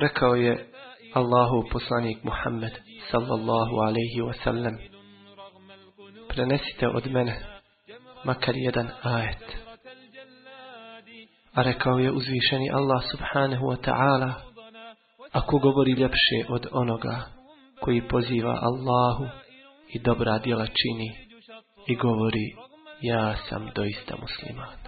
Rekao je Allahu poslanik Muhammed sallallahu alaihi wa sallam prenesite od mene makar jedan ajet. A rekao je uzvišeni Allah subhanahu wa ta'ala ako govori ljepše od onoga koji poziva Allahu i dobra djela čini i govori ja sam doista musliman.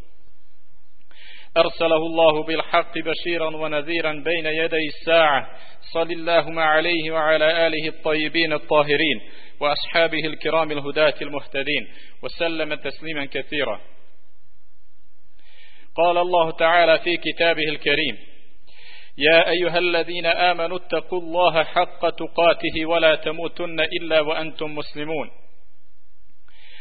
أرسله الله بالحق بشيرا ونذيرا بين يدي الساعة. صل اللهم عليه وعلى آله الطيبين الطاهرين وأصحابه الكرام الهداة المهتدين وسلم تسليما كثيرا. قال الله تعالى في كتابه الكريم يا أيها الذين آمنوا اتقوا الله حق تقاته ولا تموتن إلا وأنتم مسلمون.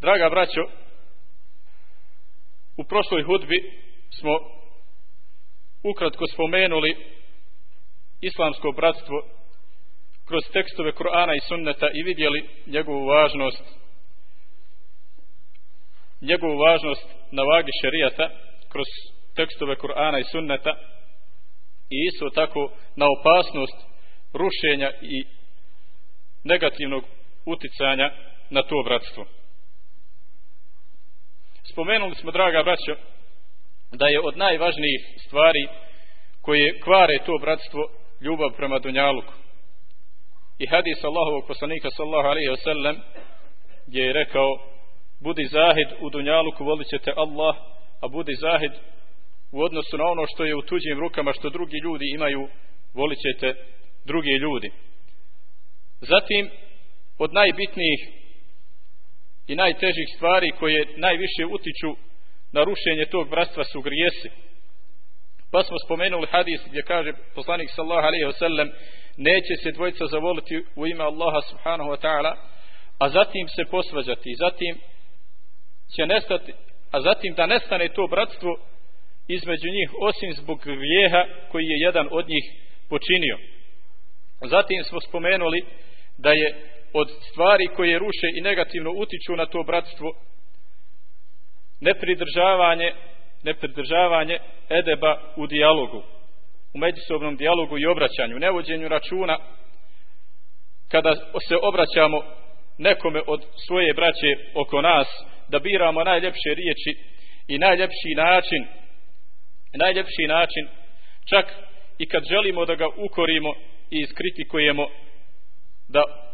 Draga braćo, u prošloj hudbi smo ukratko spomenuli islamsko bratstvo kroz tekstove Kur'ana i Sunneta i vidjeli njegovu važnost njegovu važnost na vagi šerijata kroz tekstove Kur'ana i Sunneta i isto tako na opasnost rušenja i negativnog uticanja na to bratstvo. Spomenuli smo, draga braćo, da je od najvažnijih stvari koje kvare to bratstvo ljubav prema Dunjaluku. I hadis Allahovog poslanika sallahu alaihi wasallam gdje je rekao budi zahid u Dunjaluku volit ćete Allah a budi zahid u odnosu na ono što je u tuđim rukama što drugi ljudi imaju volit ćete drugi ljudi. Zatim od najbitnijih i najtežih stvari koje najviše utiču na rušenje tog bratstva su grijesi. Pa smo spomenuli hadis gdje kaže poslanik sallahu alaihi wa sallam neće se dvojica zavoliti u ime Allaha subhanahu wa ta'ala a zatim se posvađati zatim će nestati a zatim da nestane to bratstvo između njih osim zbog grijeha koji je jedan od njih počinio. Zatim smo spomenuli da je od stvari koje ruše i negativno utiču na to bratstvo nepridržavanje nepridržavanje edeba u dijalogu u međusobnom dijalogu i obraćanju nevođenju računa kada se obraćamo nekome od svoje braće oko nas da biramo najljepše riječi i najljepši način najljepši način čak i kad želimo da ga ukorimo i iskritikujemo da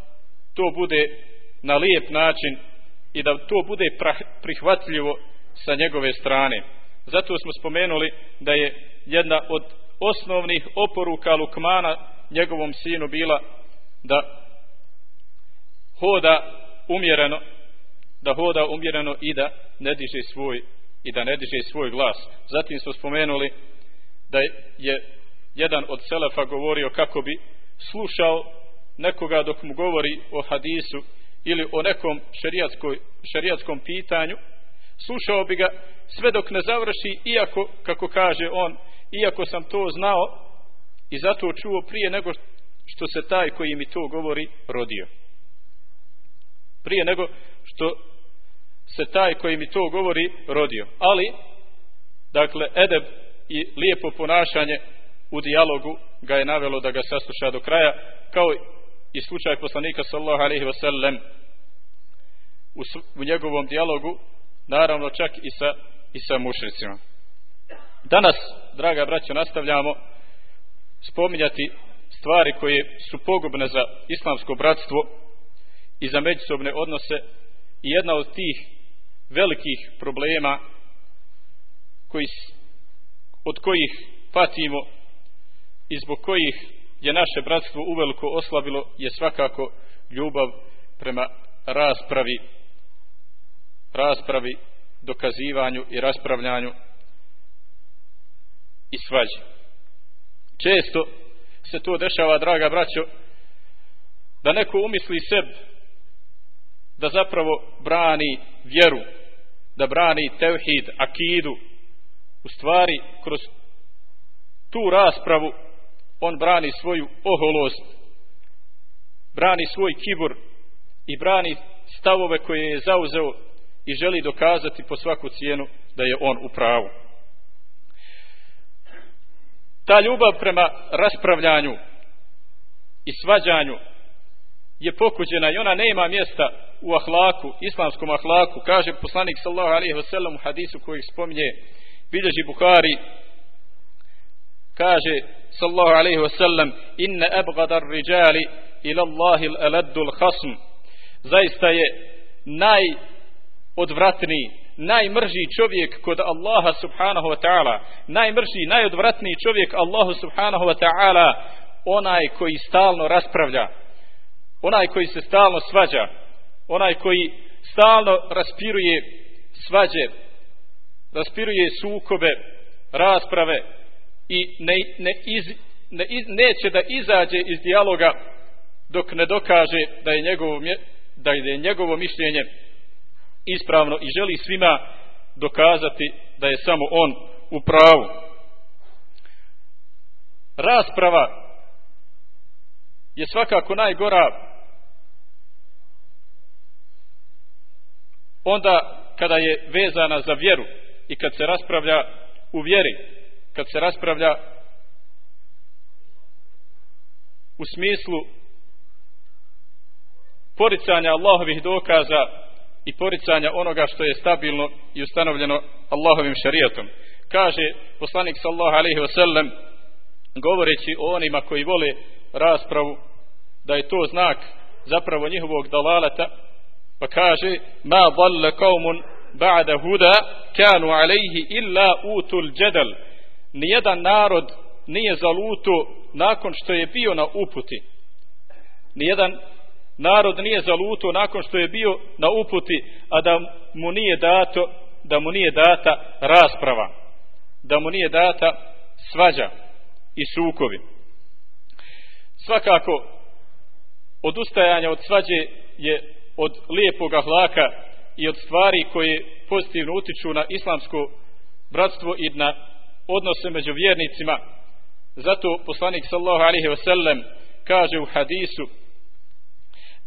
to bude na lijep način i da to bude prihvatljivo sa njegove strane. Zato smo spomenuli da je jedna od osnovnih oporuka Lukmana njegovom sinu bila da hoda umjereno da hoda umjereno i da ne diže svoj i da ne diže svoj glas. Zatim smo spomenuli da je jedan od selefa govorio kako bi slušao nekoga dok mu govori o hadisu ili o nekom šerijatskom pitanju, slušao bi ga sve dok ne završi, iako, kako kaže on, iako sam to znao i zato čuo prije nego što se taj koji mi to govori rodio. Prije nego što se taj koji mi to govori rodio. Ali, dakle, edeb i lijepo ponašanje u dijalogu ga je navelo da ga sasluša do kraja, kao i slučaj poslanika sallallahu alaihi wasallam u, u njegovom dijalogu, naravno čak i sa, i sa mušricima. Danas, draga braćo nastavljamo spominjati stvari koje su pogubne za islamsko bratstvo i za međusobne odnose i jedna od tih velikih problema koji, od kojih patimo i zbog kojih je naše bratstvo uveliko oslabilo je svakako ljubav prema raspravi raspravi dokazivanju i raspravljanju i svađi. Često se to dešava draga braćo da neko umisli seb da zapravo brani vjeru da brani tevhid, akidu u stvari kroz tu raspravu on brani svoju oholost brani svoj kibur i brani stavove koje je zauzeo i želi dokazati po svaku cijenu da je on u pravu. Ta ljubav prema raspravljanju i svađanju je pokuđena i ona nema mjesta u ahlaku, islamskom ahlaku, kaže poslanik sallahu alaihi wasallam u hadisu koji spominje bilježi Bukhari, kaže sallahu alaihi wasallam inne abgadar riđali ila Allahi al khasm zaista je najodvratniji najmrži čovjek kod Allaha subhanahu wa ta'ala. Najmrži, najodvratniji čovjek Allahu subhanahu wa ta'ala onaj koji stalno raspravlja onaj koji se stalno svađa onaj koji stalno raspiruje svađe raspiruje sukobe rasprave i ne, ne, iz, ne iz, neće da izađe iz dijaloga dok ne dokaže da je njegovo, da je njegovo mišljenje ispravno i želi svima dokazati da je samo on u pravu. Rasprava je svakako najgora onda kada je vezana za vjeru i kad se raspravlja u vjeri kad se raspravlja u smislu poricanja Allahovih dokaza i poricanja onoga što je stabilno i ustanovljeno Allahovim šarijatom. Kaže poslanik sallahu alaihi wasallam govoreći o onima koji vole raspravu da je to znak zapravo njihovog dalalata pa kaže ma dalle kaumun ba'da huda kanu alejhi illa utul jedal nijedan narod nije zaluto nakon što je bio na uputi. Nijedan narod nije zaluto nakon što je bio na uputi a da mu nije dato da mu nije data rasprava da mu nije data svađa i sukovi svakako odustajanje od svađe je od lijepog ahlaka i od stvari koje pozitivno utiču na islamsko bratstvo i na odnose među vjernicima zato poslanik sallahu alaihi wasallam kaže u hadisu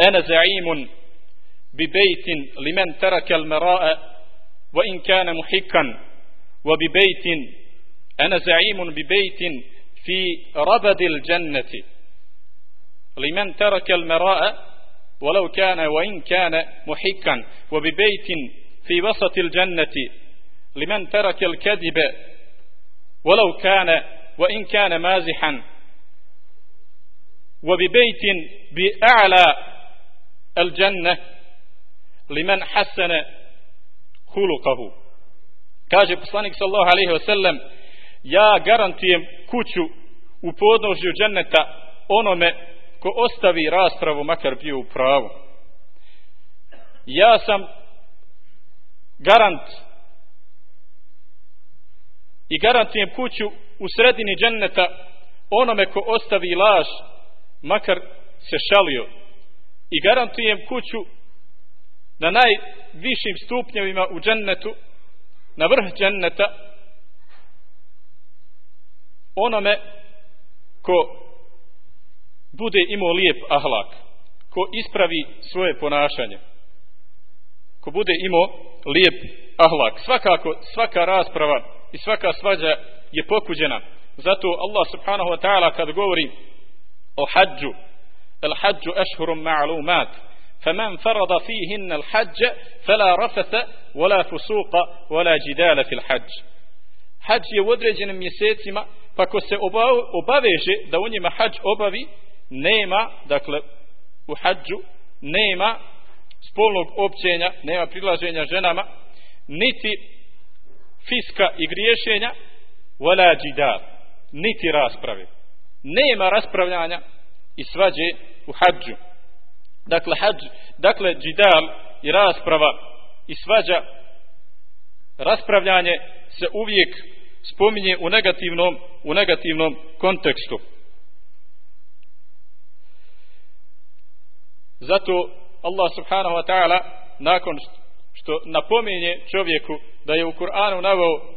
ene za'imun bi bejtin li men taraka al mara'a wa in kana muhikan wa bi bejtin ene za'imun bi bejtin fi rabadil jannati li men taraka al mara'a ولو كان وإن كان محكا وببيت في وسط الجنة لمن ترك الكذب ولو كان وإن كان مازحا وببيت بأعلى الجنة لمن حسن خلقه kaže poslanik sallallahu alejhi ve sellem ja garantujem kuću u podnožju dženneta onome ko ostavi raspravu makar bio u pravu ja sam garant i garantujem kuću u sredini dženneta onome ko ostavi laž makar se šalio i garantujem kuću na najvišim stupnjevima u džennetu na vrh dženneta onome ko bude imao lijep ahlak ko ispravi svoje ponašanje ko bude imao lijep ahlak. Svakako, svaka rasprava i svaka svađa je pokuđena. Zato Allah subhanahu wa ta'ala kad govori o hađu, el hađu ešhurum ma'lumat, فمن فرض فيهن الحج فلا رفث ولا فسوق ولا جدال في الحج حج je u određenim mjesecima pa ko se obaveže da u njima hađ obavi nema dakle u hađu nema spolnog općenja nema prilaženja ženama niti fiska i griješenja wala jidal niti rasprave. Nema raspravljanja i svađe u hadžu dakle hadž dakle jidal i rasprava i svađa raspravljanje se uvijek spominje u negativnom u negativnom kontekstu. Zato Allah subhanahu wa ta'ala nakon što napominje čovjeku da je u Kur'anu naveo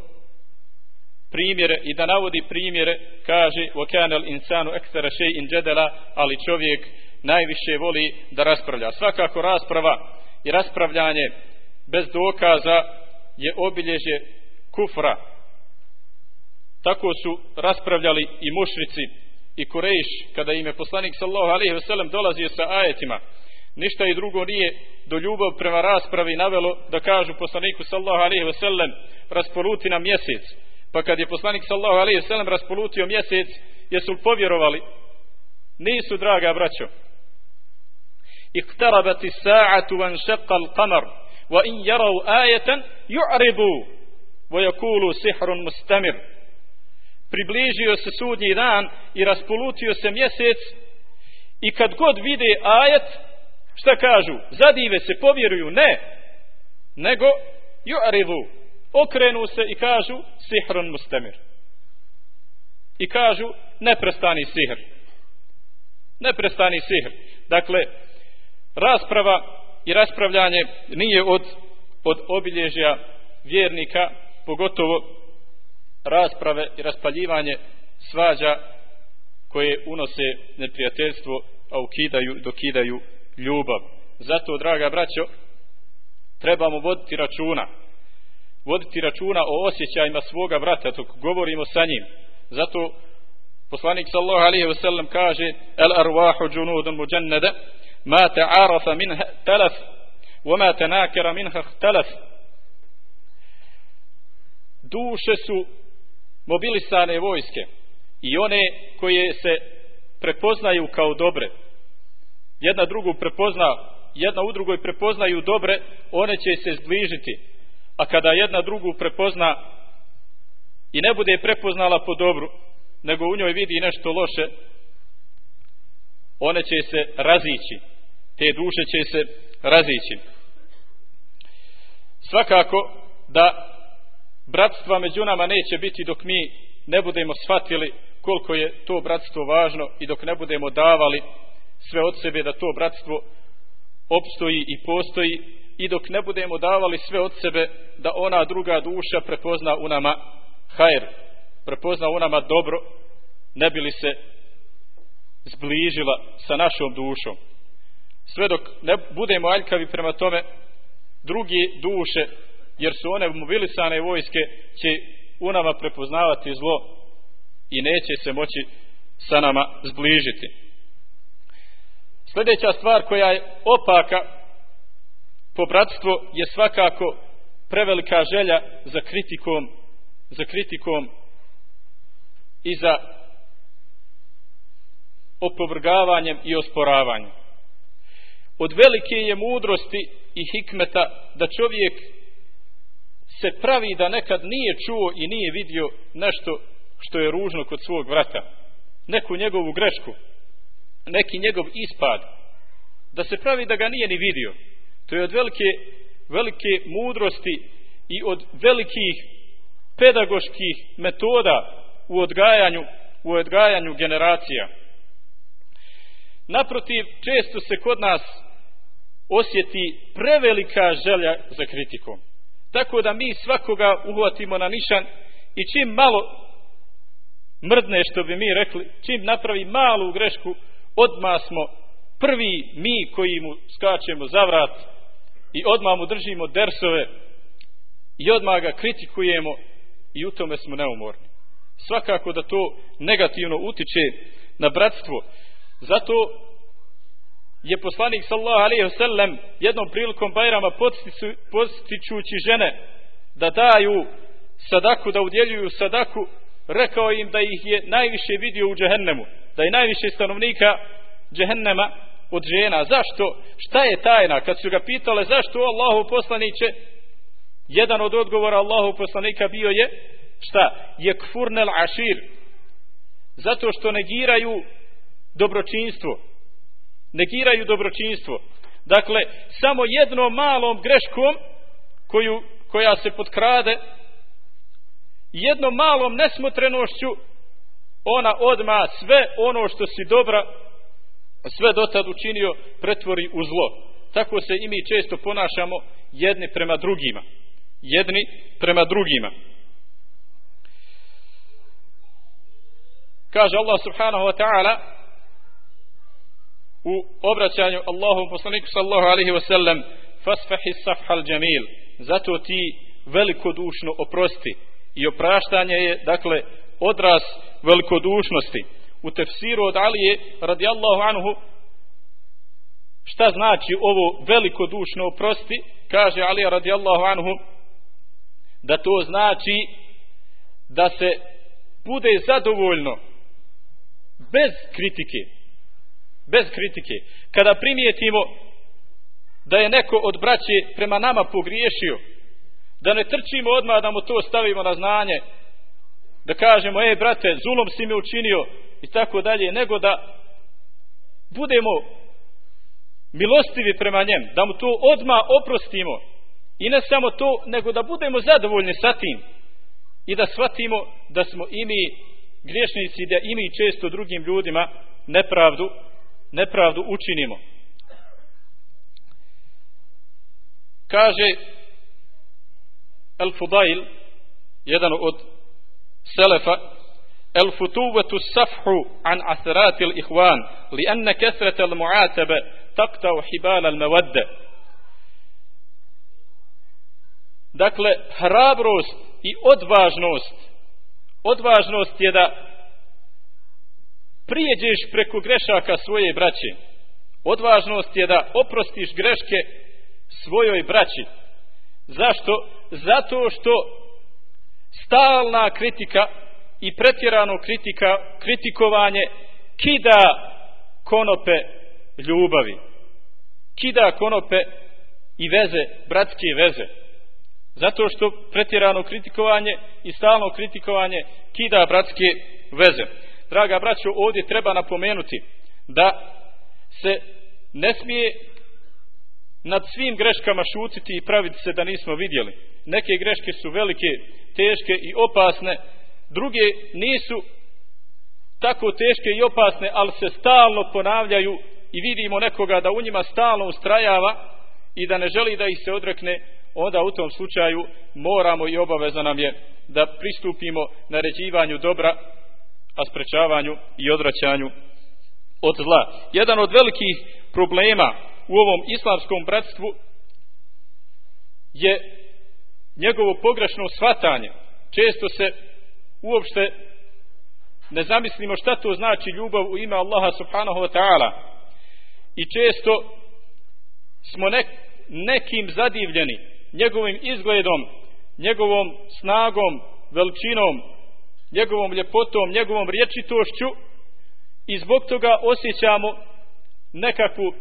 primjere i da navodi primjere kaže وَكَانَ الْإِنسَانُ أَكْثَرَ شَيْءٍ جَدَلَ ali čovjek najviše voli da raspravlja svakako rasprava i raspravljanje bez dokaza je obilježje kufra tako su raspravljali i mušrici i Kurejš kada im je poslanik sallahu alaihi wasallam dolazio sa ajetima ništa i drugo nije do ljubav prema raspravi navelo da kažu poslaniku sallahu alaihi ve sellem raspoluti na mjesec. Pa kad je poslanik sallahu alaihi ve sellem raspolutio mjesec jesu povjerovali? Nisu draga braćo. Iktarabati sa'atu van šeqal kamar wa in jarav ajetan ju'ribu wa yakulu sihrun mustamir. Približio se sudnji dan i raspolutio se mjesec i kad god vide ajet šta kažu? Zadive se povjeruju ne. Nego ju'rivu okrenu se i kažu sihrun mustemir. I kažu neprestani sihr. Neprestani sihr. Dakle rasprava i raspravljanje nije od od obilježja vjernika pogotovo rasprave i raspaljivanje svađa koje unose neprijateljstvo a ukidaju dokidaju ljubav. Zato draga braćo trebamo voditi računa. Voditi računa o osjećajima svoga brata dok govorimo sa njim. Zato poslanik sallallahu alejhi ve sellem kaže el arwahu junudun mujannada ma ta'arafa minha talaf wa ma tanakara minha ikhtalaf duše su mobilisane vojske i one koje se prepoznaju kao dobre jedna drugu prepozna jedna u drugoj prepoznaju dobre one će se zbližiti. A kada jedna drugu prepozna i ne bude prepoznala po dobru nego u njoj vidi nešto loše one će se razići. Te duše će se razići. Svakako da bratstva među nama neće biti dok mi ne budemo shvatili koliko je to bratstvo važno i dok ne budemo davali sve od sebe da to bratstvo opstoji i postoji i dok ne budemo davali sve od sebe da ona druga duša prepozna u nama hajr, prepozna u nama dobro, ne bi li se zbližila sa našom dušom. Sve dok ne budemo aljkavi prema tome, drugi duše jer su one mobilisane vojske će u nama prepoznavati zlo i neće se moći sa nama zbližiti. Sljedeća stvar koja je opaka po bratstvo je svakako prevelika želja za kritikom za kritikom i za opovrgavanjem i osporavanjem. Od velike je mudrosti i hikmeta da čovjek se pravi da nekad nije čuo i nije vidio nešto što je ružno kod svog vrata. Neku njegovu grešku, neki njegov ispad, da se pravi da ga nije ni vidio. To je od velike, velike mudrosti i od velikih pedagoških metoda u odgajanju, u odgajanju generacija. Naprotiv, često se kod nas osjeti prevelika želja za kritikom tako da mi svakoga uhvatimo na nišan i čim malo mrdne što bi mi rekli čim napravi malu grešku odma smo prvi mi koji mu skačemo za vrat i odmah mu držimo dersove i odmah ga kritikujemo i u tome smo neumorni. Svakako da to negativno utiče na bratstvo. Zato je poslanik sallallahu alaihi sellem jednom prilikom Bajrama postičući žene da daju sadaku, da udjeljuju sadaku, rekao im da ih je najviše vidio u džehennemu, da je najviše stanovnika džehennema od žena. Zašto? Šta je tajna? Kad su ga pitale zašto Allahu poslaniće, jedan od odgovora Allahu poslanika bio je šta? Je kfurnel ašir. Zato što negiraju dobročinstvo. Negiraju dobročinstvo. Dakle, samo jednom malom greškom koju, koja se potkrade jednom malom nesmotrenošću ona odma sve ono što si dobra sve dotad učinio pretvori u zlo. Tako se i mi često ponašamo jedni prema drugima. Jedni prema drugima. Kaže Allah subhanahu wa ta'ala u obraćanju Allahom poslaniku sallahu alaihi wa sallam fasfahi safhal jamil. Zato ti velikodušno oprosti i opraštanje je dakle odraz velikodušnosti. U tefsiru od Alije radijallahu anhu šta znači ovo velikodušno oprosti? Kaže Alija radijallahu anhu da to znači da se bude zadovoljno bez kritike. Bez kritike. Kada primijetimo da je neko od braće prema nama pogriješio da ne trčimo odmah da mu to stavimo na znanje da kažemo, ej brate, zulom si mi učinio i tako dalje, nego da budemo milostivi prema njem, da mu to odma oprostimo i ne samo to, nego da budemo zadovoljni sa tim i da shvatimo da smo i mi griješnici, da i mi često drugim ljudima nepravdu, nepravdu učinimo. Kaže Al-Fubail, jedan od selefa الفتوة الصفح عن عثرات الإخوان لأن كثرة المعاتبة تقطع حبال المودة Dakle, hrabrost i odvažnost odvažnost je da prijeđeš preko grešaka svoje braće. Odvažnost je da oprostiš greške svojoj braći. Zašto? Zato što stalna kritika i pretjerano kritika, kritikovanje kida konope ljubavi. Kida konope i veze, bratske veze. Zato što pretjerano kritikovanje i stalno kritikovanje kida bratske veze. Draga braćo, ovdje treba napomenuti da se ne smije nad svim greškama šutiti i praviti se da nismo vidjeli. Neke greške su velike, teške i opasne, druge nisu tako teške i opasne, ali se stalno ponavljaju i vidimo nekoga da u njima stalno ustrajava i da ne želi da ih se odrekne, onda u tom slučaju moramo i obaveza nam je da pristupimo naređivanju dobra, a sprečavanju i odraćanju od zla. Jedan od velikih problema u ovom islamskom bratstvu je njegovo pogrešno shvatanje. Često se uopšte ne zamislimo šta to znači ljubav u ime Allaha subhanahu wa ta'ala. I često smo nek, nekim zadivljeni njegovim izgledom, njegovom snagom, veličinom, njegovom ljepotom, njegovom rječitošću, i zbog toga osjećamo nekakvu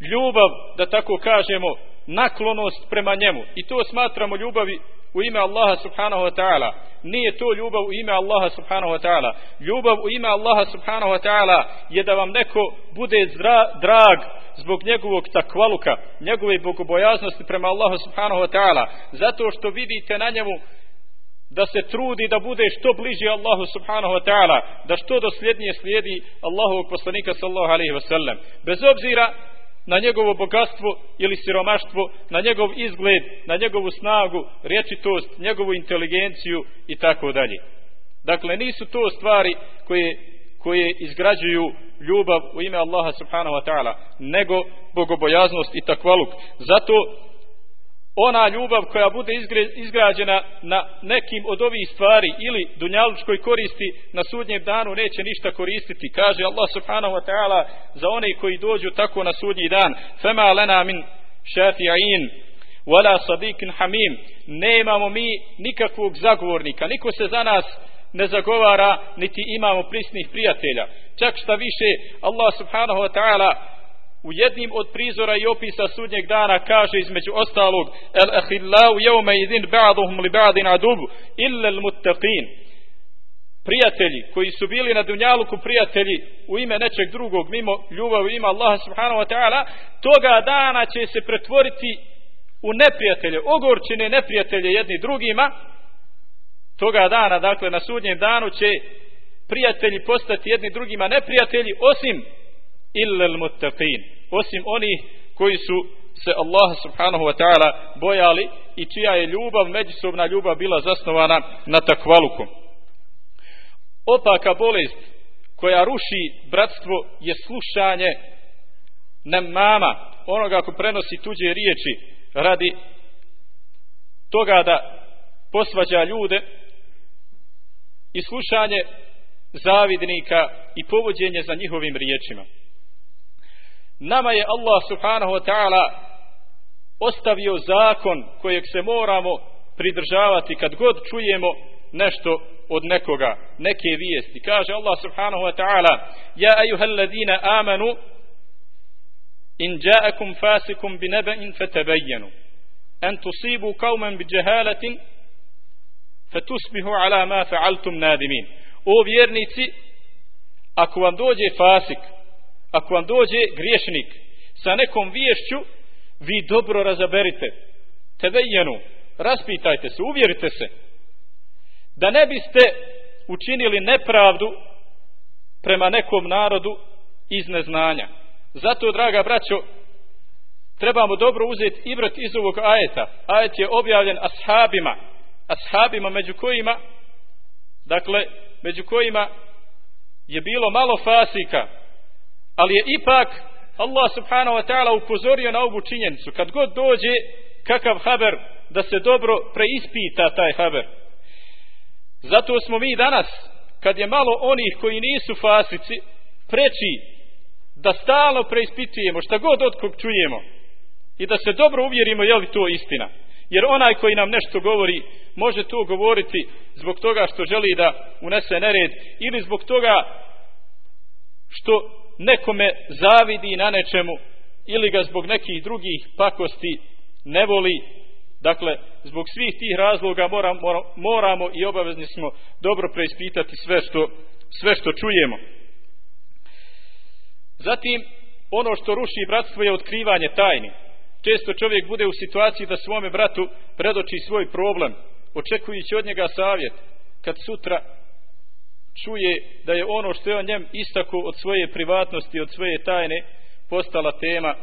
ljubav, da tako kažemo, naklonost prema njemu. I to smatramo ljubavi u ime Allaha subhanahu wa ta'ala. Nije to ljubav u ime Allaha subhanahu wa ta'ala. Ljubav u ime Allaha subhanahu wa ta'ala je da vam neko bude zdra, drag zbog njegovog takvaluka, njegove bogobojaznosti prema Allahu subhanahu wa ta'ala. Zato što vidite na njemu da se trudi da bude što bliži Allahu subhanahu wa ta'ala, da što dosljednije slijedi Allahovog poslanika sallahu alaihi wa sallam. Bez obzira na njegovo bogatstvo ili siromaštvo, na njegov izgled, na njegovu snagu, rječitost, njegovu inteligenciju i tako dalje. Dakle, nisu to stvari koje, koje izgrađuju ljubav u ime Allaha subhanahu wa ta'ala, nego bogobojaznost i takvaluk. Zato ona ljubav koja bude izgrađena na nekim od ovih stvari ili dunjalučkoj koristi na sudnjem danu neće ništa koristiti. Kaže Allah subhanahu wa ta'ala za one koji dođu tako na sudnji dan. Fema lena min šafi'in wala sadikin hamim. Nemamo mi nikakvog zagovornika. Niko se za nas ne zagovara, niti imamo prisnih prijatelja. Čak šta više, Allah subhanahu wa ta'ala u jednim od prizora i opisa sudnjeg dana kaže između ostalog el ahillau jevme idin ba'duhum li ba'din adubu illa al muttaqin. Prijatelji koji su bili na dunjaluku prijatelji u ime nečeg drugog mimo ljubav ima Allaha subhanahu wa ta'ala toga dana će se pretvoriti u neprijatelje ogorčine neprijatelje jedni drugima. Toga dana dakle na sudnjem danu će prijatelji postati jedni drugima neprijatelji osim illa al-muttaqin. Osim oni koji su se Allah subhanahu wa ta'ala bojali i čija je ljubav međusobna ljubav bila zasnovana na takvaluku. Opaka bolest koja ruši bratstvo je slušanje nemama, onoga ko prenosi tuđe riječi radi toga da posvađa ljude i slušanje zavidnika i povođenje za njihovim riječima nama je Allah subhanahu wa ta'ala ostavio zakon kojeg se moramo pridržavati kad god čujemo nešto od nekoga, neke vijesti. Kaže Allah subhanahu wa ta'ala Ja ejuhel ladina amanu in ja'akum fasikum bi nebe'in fetabajjenu en tusibu kaumen bi džehaletin fetusbihu ala ma fa'altum nadimin. O vjernici, ako vam dođe fasik, ako vam dođe griješnik sa nekom viješću, vi dobro razaberite. Tebejenu, raspitajte se, uvjerite se. Da ne biste učinili nepravdu prema nekom narodu iz neznanja. Zato, draga braćo, trebamo dobro uzeti ibrat iz ovog ajeta. Ajet je objavljen ashabima, ashabima među kojima, dakle, među kojima je bilo malo fasika, ali je ipak Allah subhanahu wa ta'ala upozorio na ovu činjenicu. Kad god dođe kakav haber da se dobro preispita taj haber. Zato smo mi danas kad je malo onih koji nisu fasici preći da stalno preispitujemo šta god od kog čujemo i da se dobro uvjerimo je li to istina. Jer onaj koji nam nešto govori može to govoriti zbog toga što želi da unese nered ili zbog toga što nekome zavidi na nečemu ili ga zbog nekih drugih pakosti ne voli dakle zbog svih tih razloga moramo, moramo i obavezni smo dobro preispitati sve što sve što čujemo. Zatim ono što ruši bratstvo je otkrivanje tajni. Često čovjek bude u situaciji da svome bratu predoči svoj problem očekujući od njega savjet. Kad sutra čuje da je ono što je on njem istako od svoje privatnosti, od svoje tajne, postala tema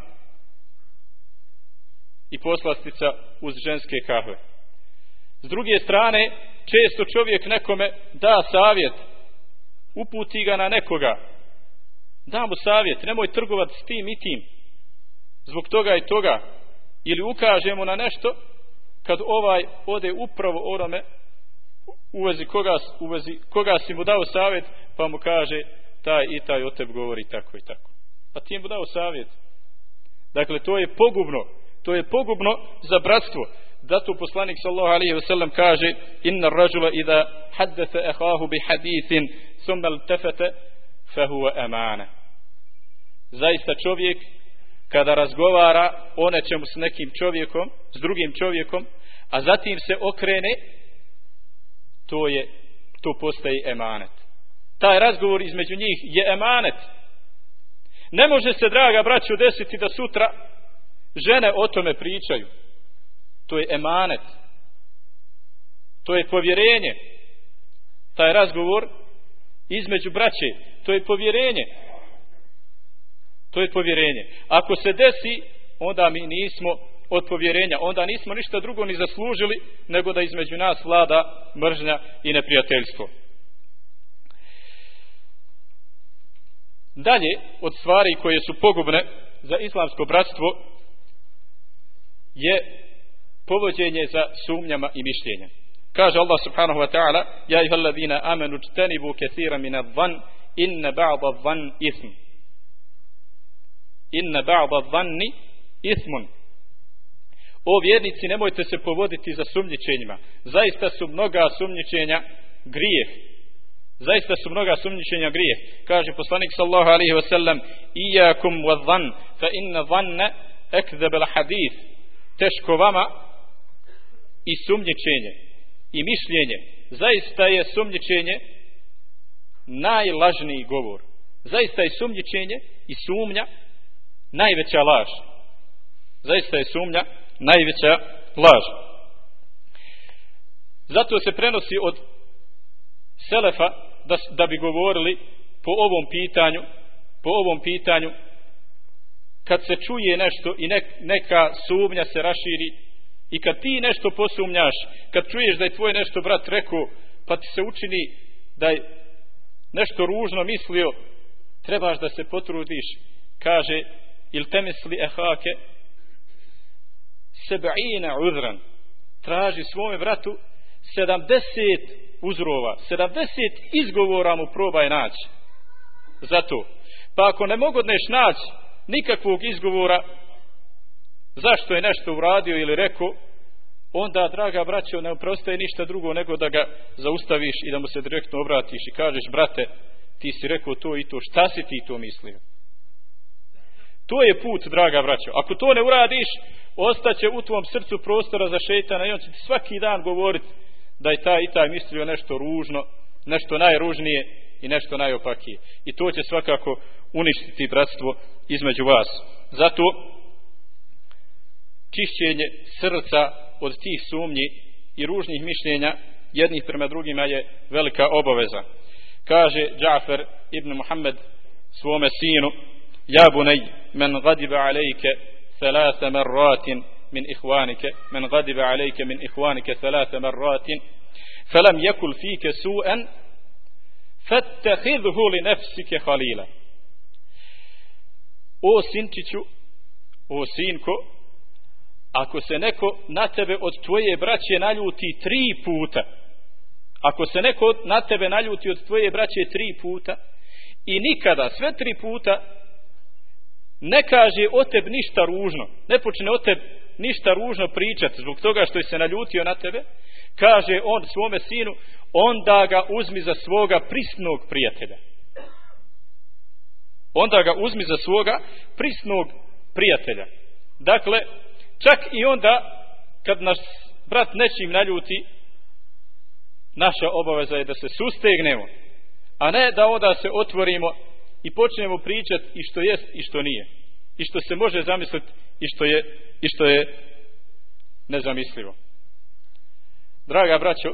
i poslastica uz ženske kahve. S druge strane, često čovjek nekome da savjet, uputi ga na nekoga, da mu savjet, nemoj trgovati s tim i tim, zbog toga i toga, ili ukažemo na nešto, kad ovaj ode upravo onome u vezi koga, u vezi koga si mu dao savjet, pa mu kaže taj i taj o tebi govori tako i tako. Pa ti mu dao savjet. Dakle, to je pogubno. To je pogubno za bratstvo. Zato poslanik sallahu alaihi ve sellem kaže inna rajula idha haddete ehahu bi hadithin summel tefete fehuva amana." Zaista čovjek kada razgovara o nečemu s nekim čovjekom, s drugim čovjekom, a zatim se okrene to je to postaje emanet. Taj razgovor između njih je emanet. Ne može se draga braćo desiti da sutra žene o tome pričaju. To je emanet. To je povjerenje. Taj razgovor između braće to je povjerenje. To je povjerenje. Ako se desi onda mi nismo od povjerenja, onda nismo ništa drugo ni zaslužili, nego da između nas vlada mržnja i neprijateljstvo. dalje od stvari koje su pogubne za islamsko bratstvo je povođenje za sumnjama i mišljenjem kaže Allah subhanahu wa ta'ala ja iha alladhina amanu čtenibu kathira min advan inna ba'da advan ism inna ba'da advanni ismun o vjernici nemojte se povoditi za sumnjičenjima. Zaista su mnoga sumnjičenja grijeh. Zaista su mnoga sumnjičenja grijeh. Kaže poslanik sallahu alaihi wa sallam iyakum wa dhan fa inna dhanna ekzebel hadith teško vama i sumnjičenje i mišljenje. Zaista je sumnjičenje najlažniji govor. Zaista je sumnjičenje i sumnja najveća laž. Zaista je sumnja najveća laž. Zato se prenosi od Selefa da, da bi govorili po ovom pitanju po ovom pitanju kad se čuje nešto i nek, neka sumnja se raširi i kad ti nešto posumnjaš kad čuješ da je tvoj nešto brat rekao pa ti se učini da je nešto ružno mislio trebaš da se potrudiš kaže il temisli ehake sebaina udran traži svome bratu 70 uzrova. 70 izgovora mu probaj naći. Zato pa ako ne mogodneš naći nikakvog izgovora zašto je nešto uradio ili rekao onda draga braćo ne oprostaje ništa drugo nego da ga zaustaviš i da mu se direktno obratiš i kažeš brate ti si rekao to i to šta si ti to mislio? To je put draga braćo ako to ne uradiš ostaće u tvom srcu prostora za šeitana i on će ti svaki dan govoriti da je taj i taj mislio nešto ružno, nešto najružnije i nešto najopakije. I to će svakako uništiti bratstvo između vas. Zato čišćenje srca od tih sumnji i ružnih mišljenja jednih prema drugima je velika obaveza. Kaže Džafer ibn Muhammed svome sinu Ja bunej, men gadiba alejke thalatha marratin من إخوانك من غضب عليك من إخوانك ثلاث مرات فلم يكن فيك سوءا فاتخذه لنفسك خليلا O sinčiću, o sinko, ako se neko na tebe od tvoje braće naljuti tri puta, ako se neko na tebe naljuti od tvoje braće tri puta i nikada sve tri puta ne kaže o tebi ništa ružno, ne počne o tebi ništa ružno pričati zbog toga što je se naljutio na tebe, kaže on svome sinu, onda ga uzmi za svoga prisnog prijatelja. Onda ga uzmi za svoga prisnog prijatelja. Dakle, čak i onda kad naš brat nečim naljuti, naša obaveza je da se sustegnemo, a ne da onda se otvorimo i počnemo pričati i što jest i što nije. I što se može zamisliti i što je i što je nezamislivo. Draga braćo,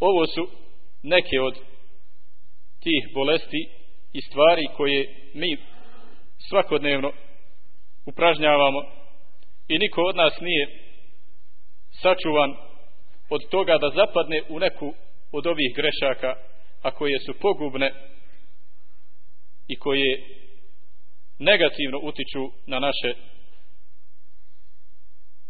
ovo su neke od tih bolesti i stvari koje mi svakodnevno upražnjavamo i niko od nas nije sačuvan od toga da zapadne u neku od ovih grešaka, a koje su pogubne i koje negativno utiču na naše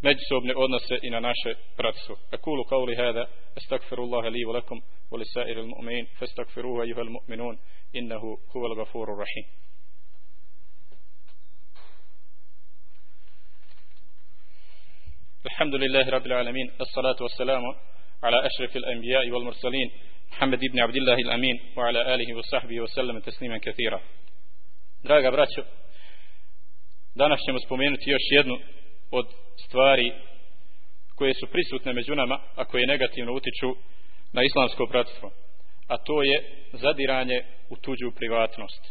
međusobne odnose i na naše bratstvo. Akulu kauli hada, astagfirullaha li wa lakum, wa li sairil mu'min, fastagfiruha juhal mu'minun, innahu huval gafuru rahim. الحمد لله رب العالمين الصلاة والسلام على أشرف الأنبياء والمرسلين محمد بن عبد الله الأمين وعلى آله وصحبه وسلم تسليما كثيرا Draga braćo, danas ćemo spomenuti još jednu od stvari koje su prisutne među nama, a koje negativno utiču na islamsko bratstvo. A to je zadiranje u tuđu privatnost.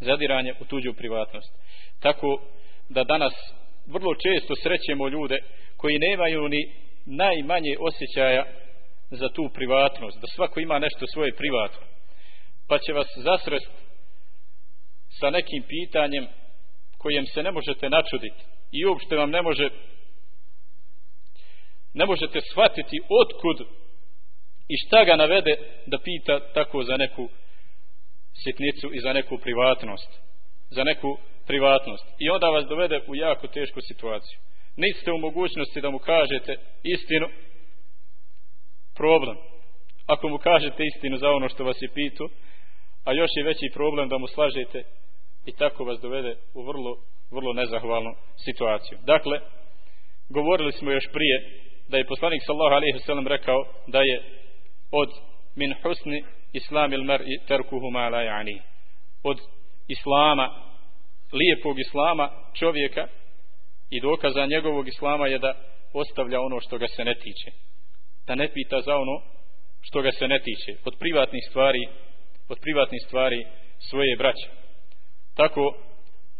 Zadiranje u tuđu privatnost. Tako da danas vrlo često srećemo ljude koji nemaju ni najmanje osjećaja za tu privatnost, da svako ima nešto svoje privatno. Pa će vas zasrest sa nekim pitanjem kojem se ne možete načuditi i uopšte vam ne može ne možete shvatiti otkud i šta ga navede da pita tako za neku sitnicu i za neku privatnost za neku privatnost i onda vas dovede u jako tešku situaciju niste u mogućnosti da mu kažete istinu problem. Ako mu kažete istinu za ono što vas je pitu a još je veći problem da mu slažete i tako vas dovede u vrlo, vrlo nezahvalnu situaciju. Dakle govorili smo još prije da je poslanik sallahu alaihi sallam rekao da je od min husni islam il mar i terkuhu ma la ja'ni od islama lijepog islama čovjeka i dokaza njegovog islama je da ostavlja ono što ga se ne tiče da ne pita za ono što ga se ne tiče od privatnih stvari od privatnih stvari svoje braće tako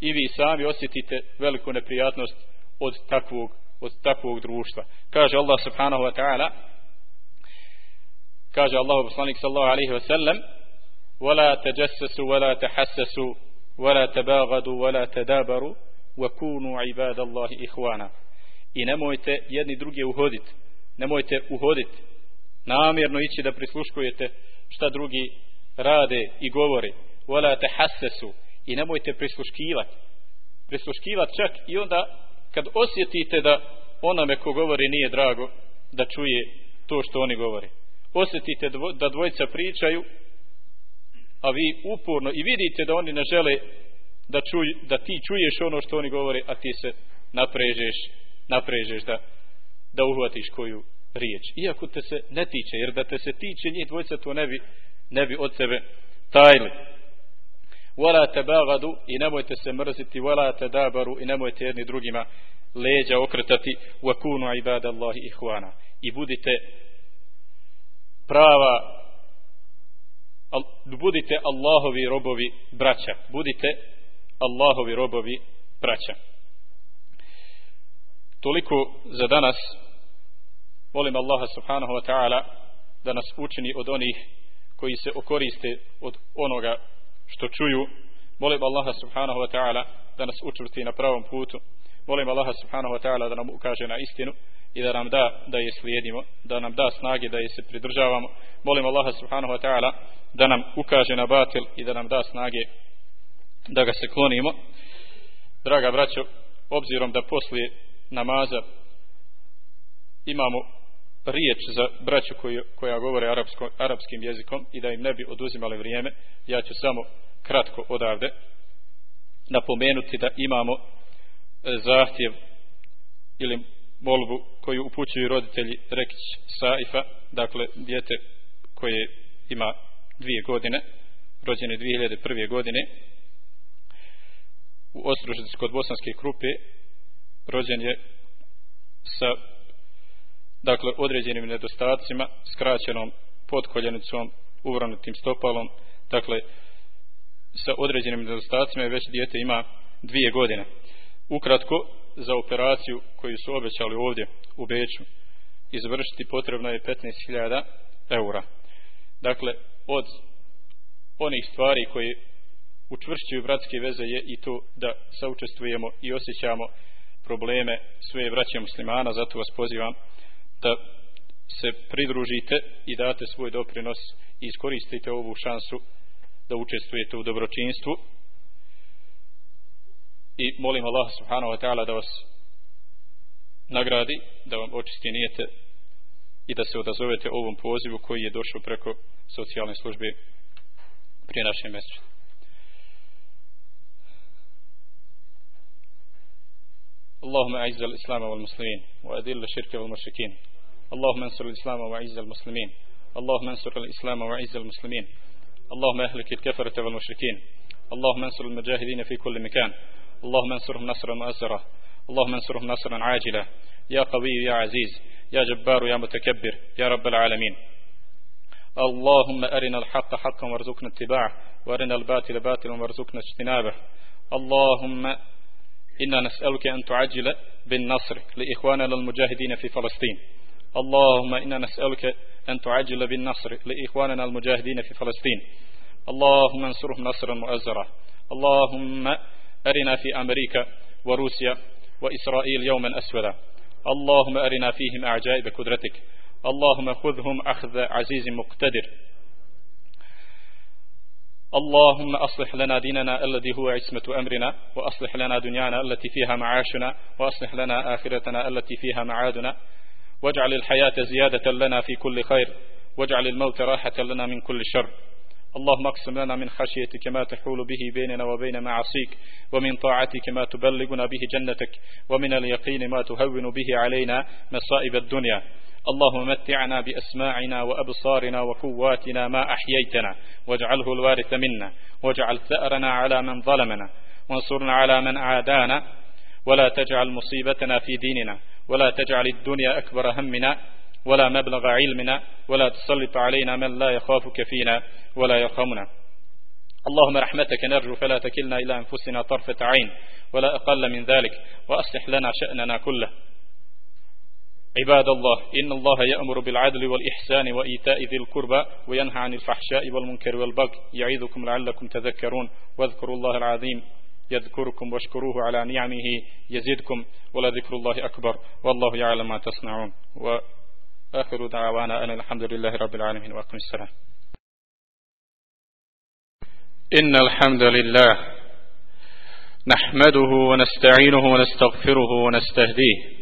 i vi sami osjetite veliku neprijatnost od takvog od takvog društva kaže Allah subhanahu wa ta'ala kaže Allah poslanik sallahu alaihi wa sallam ولا تجسسوا ولا تحسسوا ولا تباغضوا ولا تدابروا وكونوا عباد الله إخوانا i nemojte jedni drugi uhodit nemojte uhoditi namjerno ići da prisluškujete šta drugi rade i govore wala tahassasu. I nemojte prisluškivati prisluškivati čak i onda kad osjetite da onome ko govori nije drago da čuje to što oni govore. Osjetite da dvojica pričaju a vi uporno i vidite da oni ne žele da, čuj, da ti čuješ ono što oni govore a ti se naprežeš naprežeš da, da uhvatiš koju riječ. Iako te se ne tiče jer da te se tiče njih dvojca to ne bi, ne bi od sebe tajli wala tabagadu i nemojte se mrziti wala tadabaru i nemojte jedni drugima leđa okretati. Wa kunu ibadallahi ihwana. I budite prava budite Allahovi robovi braća. Budite Allahovi robovi braća toliko za danas. Molim Allaha subhanahu wa ta'ala da nas učini od onih koji se okoriste od onoga što čuju. Molim Allaha subhanahu wa ta'ala da nas učvrti na pravom putu. Molim Allaha subhanahu wa ta'ala da nam ukaže na istinu i da nam da da je slijedimo da nam da snage da je se pridržavamo. Molim Allaha subhanahu wa ta'ala da nam ukaže na batil i da nam da snage da ga se klonimo. Draga braćo obzirom da poslije namaza imamo riječ za braću koji, koja govore arapsko, arapskim jezikom i da im ne bi oduzimali vrijeme ja ću samo kratko odavde napomenuti da imamo e, zahtjev ili molbu koju upućuju roditelji Rekić Saifa dakle djete koje ima dvije godine rođene 2001. godine u Ostružici kod Bosanske krupe rođen je sa dakle određenim nedostacima skraćenom podkoljenicom uvranutim stopalom dakle sa određenim nedostacima i već dijete ima dvije godine. Ukratko za operaciju koju su obećali ovdje u Beču izvršiti potrebno je 15.000 eura. Dakle od onih stvari koje učvršćuju bratske veze je i to da saučestvujemo i osjećamo probleme svoje braće muslimana zato vas pozivam da se pridružite i date svoj doprinos i iskoristite ovu šansu da učestvujete u dobročinstvu i molim Allah subhanahu wa ta'ala da vas nagradi da vam očisti nijete i da se odazovete ovom pozivu koji je došao preko socijalne službe prije naše mjeseče. اللهم أعز الإسلام والمسلمين وأذل الشرك والمشركين. اللهم انصر الإسلام وأعز المسلمين. اللهم انصر الإسلام وأعز المسلمين. اللهم أهلك الكفرة والمشركين. اللهم انصر المجاهدين في كل مكان. اللهم انصرهم نصرا مؤثرا اللهم انصرهم نصرا عاجلا. يا قوي يا عزيز. يا جبار يا متكبر. يا رب العالمين. اللهم أرنا الحق حقا وارزقنا اتباعه. وأرنا الباطل باطلا وارزقنا اجتنابه. اللهم إنا نسألك أن تعجل بالنصر لإخواننا المجاهدين في فلسطين. اللهم إنا نسألك أن تعجل بالنصر لإخواننا المجاهدين في فلسطين. اللهم انصرهم نصرا مؤزرا. اللهم أرنا في أمريكا وروسيا وإسرائيل يوما أسودا. اللهم أرنا فيهم أعجائب قدرتك. اللهم خذهم أخذ عزيز مقتدر. اللهم أصلح لنا ديننا الذي هو عصمة أمرنا وأصلح لنا دنيانا التي فيها معاشنا وأصلح لنا آخرتنا التي فيها معادنا. واجعل الحياة زيادة لنا في كل خير واجعل الموت راحة لنا من كل شر. اللهم اقسم لنا من خشيتك ما تحول به بيننا وبين معصيك ومن طاعتك ما تبلغنا به جنتك ومن اليقين ما تهون به علينا مصائب الدنيا. اللهم متعنا بأسماعنا وأبصارنا وقواتنا ما أحييتنا واجعله الوارث منا واجعل ثأرنا على من ظلمنا وانصرنا على من عادانا ولا تجعل مصيبتنا في ديننا ولا تجعل الدنيا أكبر همنا ولا مبلغ علمنا ولا تسلط علينا من لا يخافك فينا ولا يرحمنا. اللهم رحمتك نرجو فلا تكلنا إلى أنفسنا طرفة عين ولا أقل من ذلك وأصلح لنا شأننا كله. عباد الله إن الله يأمر بالعدل والإحسان وإيتاء ذي القربى وينهى عن الفحشاء والمنكر والبغي يعيذكم لعلكم تذكرون واذكروا الله العظيم يذكركم واشكروه على نعمه يزدكم ولذكر الله أكبر والله يعلم ما تصنعون. وآخر دعوانا أن الحمد لله رب العالمين وأقم السلام إن الحمد لله نحمده ونستعينه ونستغفره ونستهديه.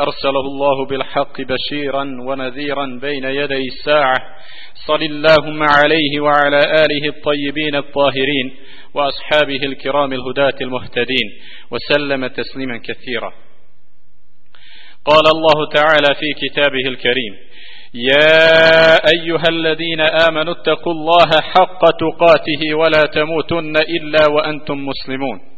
أرسله الله بالحق بشيرا ونذيرا بين يدي الساعة. صل اللهم عليه وعلى آله الطيبين الطاهرين وأصحابه الكرام الهداة المهتدين وسلم تسليما كثيرا. قال الله تعالى في كتابه الكريم يا أيها الذين آمنوا اتقوا الله حق تقاته ولا تموتن إلا وأنتم مسلمون.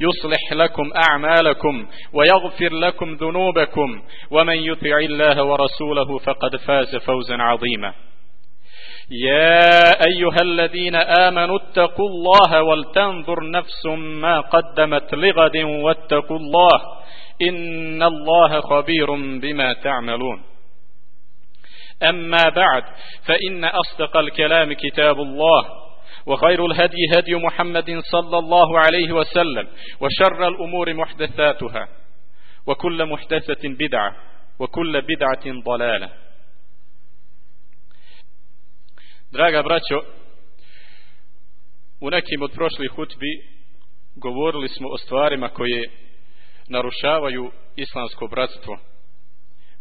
يصلح لكم أعمالكم ويغفر لكم ذنوبكم ومن يطع الله ورسوله فقد فاز فوزا عظيما. يا أيها الذين آمنوا اتقوا الله ولتنظر نفس ما قدمت لغد واتقوا الله إن الله خبير بما تعملون. أما بعد فإن أصدق الكلام كتاب الله وخير الهدي هدي محمد صلى الله عليه وسلم وشر الأمور محدثاتها وكل محدثة بدعة وكل بدعة ضلالة Draga braćo, u nekim od prošlih hutbi govorili smo o stvarima koje narušavaju islamsko bratstvo,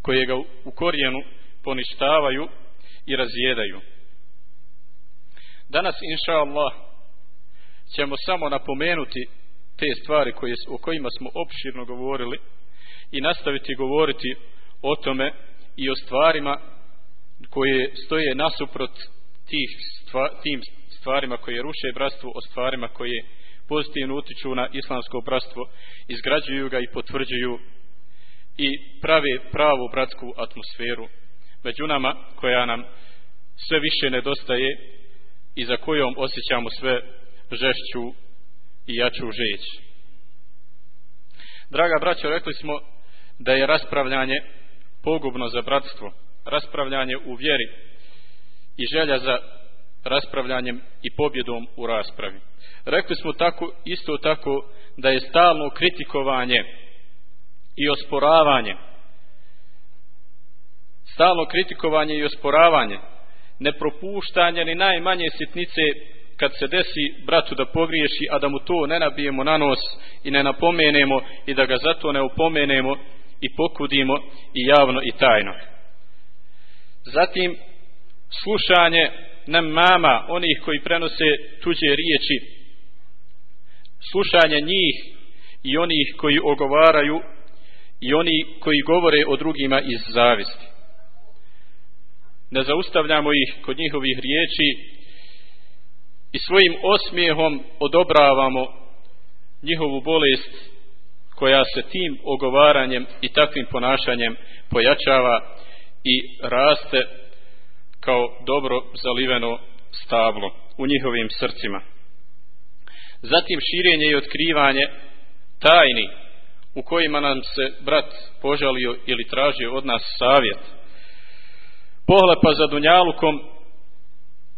koje ga u korijenu poništavaju i razjedaju. Danas, inša Allah, ćemo samo napomenuti te stvari koje, o kojima smo opširno govorili i nastaviti govoriti o tome i o stvarima koje stoje nasuprot tih stva, tim stvarima koje ruše bratstvo, o stvarima koje pozitivno utiču na islamsko bratstvo, izgrađuju ga i potvrđuju i prave pravu bratsku atmosferu. Među nama koja nam sve više nedostaje i za kojom osjećamo sve žešću i jaču žeć. Draga braćo, rekli smo da je raspravljanje pogubno za bratstvo, raspravljanje u vjeri i želja za raspravljanjem i pobjedom u raspravi. Rekli smo tako, isto tako da je stalno kritikovanje i osporavanje stalno kritikovanje i osporavanje nepropuštanja ni najmanje sitnice kad se desi bratu da pogriješi, a da mu to ne nabijemo na nos i ne napomenemo i da ga zato ne upomenemo i pokudimo i javno i tajno. Zatim, slušanje nam mama, onih koji prenose tuđe riječi, slušanje njih i onih koji ogovaraju i oni koji govore o drugima iz zavisti ne zaustavljamo ih kod njihovih riječi i svojim osmijehom odobravamo njihovu bolest koja se tim ogovaranjem i takvim ponašanjem pojačava i raste kao dobro zaliveno stablo u njihovim srcima. Zatim širenje i otkrivanje tajni u kojima nam se brat požalio ili tražio od nas savjet. Pohlepa za Dunjalukom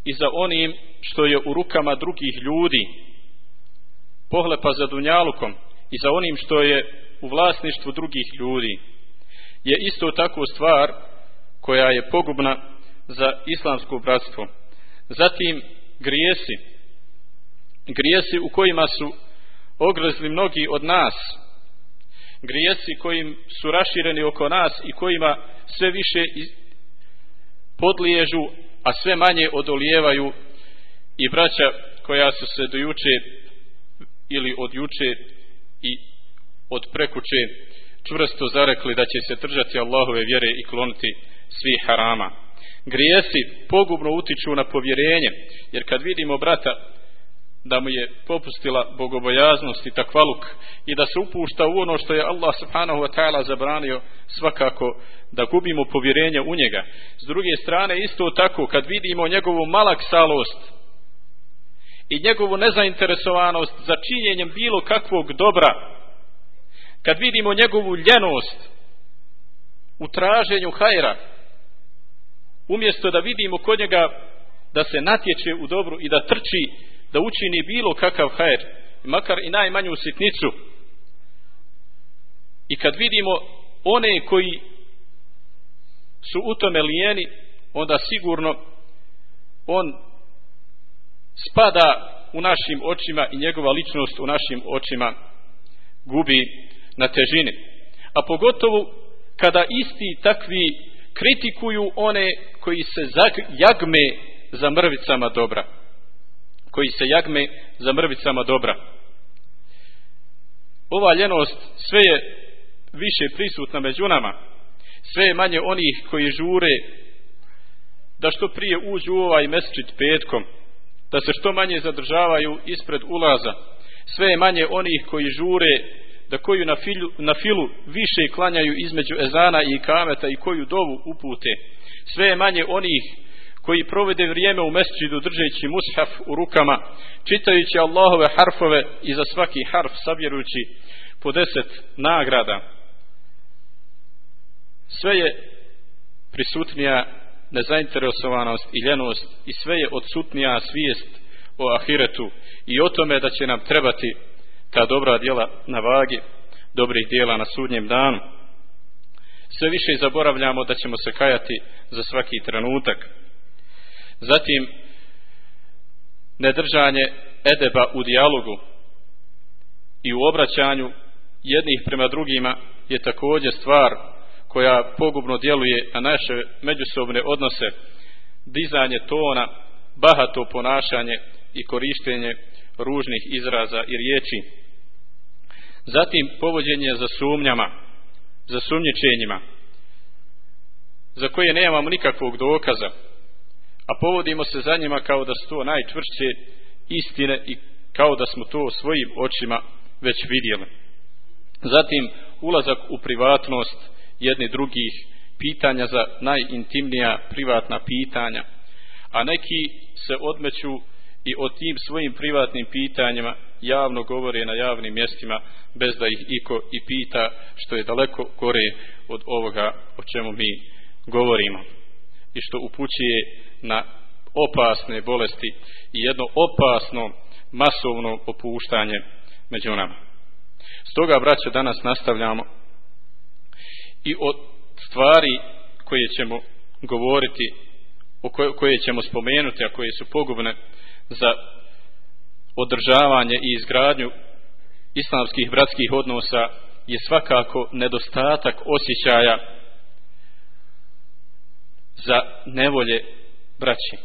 i za onim što je u rukama drugih ljudi. Pohlepa za Dunjalukom i za onim što je u vlasništvu drugih ljudi je isto tako stvar koja je pogubna za islamsko bratstvo. Zatim grijesi, grijesi u kojima su ogrezli mnogi od nas, grijesi kojim su rašireni oko nas i kojima sve više podliježu, a sve manje odolijevaju i braća koja su se do juče ili od juče i od prekuče čvrsto zarekli da će se držati Allahove vjere i kloniti svih harama. Grijesi pogubno utiču na povjerenje, jer kad vidimo brata da mu je popustila bogobojaznost i takvaluk i da se upušta u ono što je Allah subhanahu wa ta'ala zabranio svakako da gubimo povjerenje u njega. S druge strane isto tako kad vidimo njegovu malak salost i njegovu nezainteresovanost za činjenjem bilo kakvog dobra kad vidimo njegovu ljenost u traženju hajra umjesto da vidimo kod njega da se natječe u dobru i da trči da učini bilo kakav hajr makar i najmanju sitnicu i kad vidimo one koji su u tome lijeni onda sigurno on spada u našim očima i njegova ličnost u našim očima gubi na težini. A pogotovo kada isti takvi kritikuju one koji se jagme za mrvicama dobra. Koji se jagme za mrvicama dobra. Ova ljenost sve je više prisutna među nama. Sve je manje onih koji žure da što prije uđu u ovaj mesčit petkom da se što manje zadržavaju ispred ulaza. Sve je manje onih koji žure da koju na, filu, na filu više klanjaju između ezana i kameta i koju dovu upute. Sve je manje onih koji provede vrijeme u mesčidu držeći mushaf u rukama, čitajući Allahove harfove i za svaki harf sabjerujući po deset nagrada. Sve je prisutnija nezainteresovanost i ljenost i sve je odsutnija svijest o ahiretu i o tome da će nam trebati ta dobra djela na vagi dobrih djela na sudnjem danu sve više zaboravljamo da ćemo se kajati za svaki trenutak zatim nedržanje edeba u dijalogu i u obraćanju jednih prema drugima je također stvar koja pogubno djeluje na naše međusobne odnose, dizanje tona, bahato ponašanje i korištenje ružnih izraza i riječi. Zatim povođenje za sumnjama, za sumnjičenjima, za koje nemamo nikakvog dokaza, a povodimo se za njima kao da su to najčvršće istine i kao da smo to svojim očima već vidjeli. Zatim ulazak u privatnost, jedni drugih pitanja za najintimnija privatna pitanja a neki se odmeću i o tim svojim privatnim pitanjima javno govore na javnim mjestima bez da ih iko i pita što je daleko gore od ovoga o čemu mi govorimo i što upućuje na opasne bolesti i jedno opasno masovno opuštanje među nama. Stoga, braćo, danas nastavljamo i od stvari koje ćemo govoriti o koje ćemo spomenuti a koje su pogubne za održavanje i izgradnju islamskih bratskih odnosa je svakako nedostatak osjećaja za nevolje braći.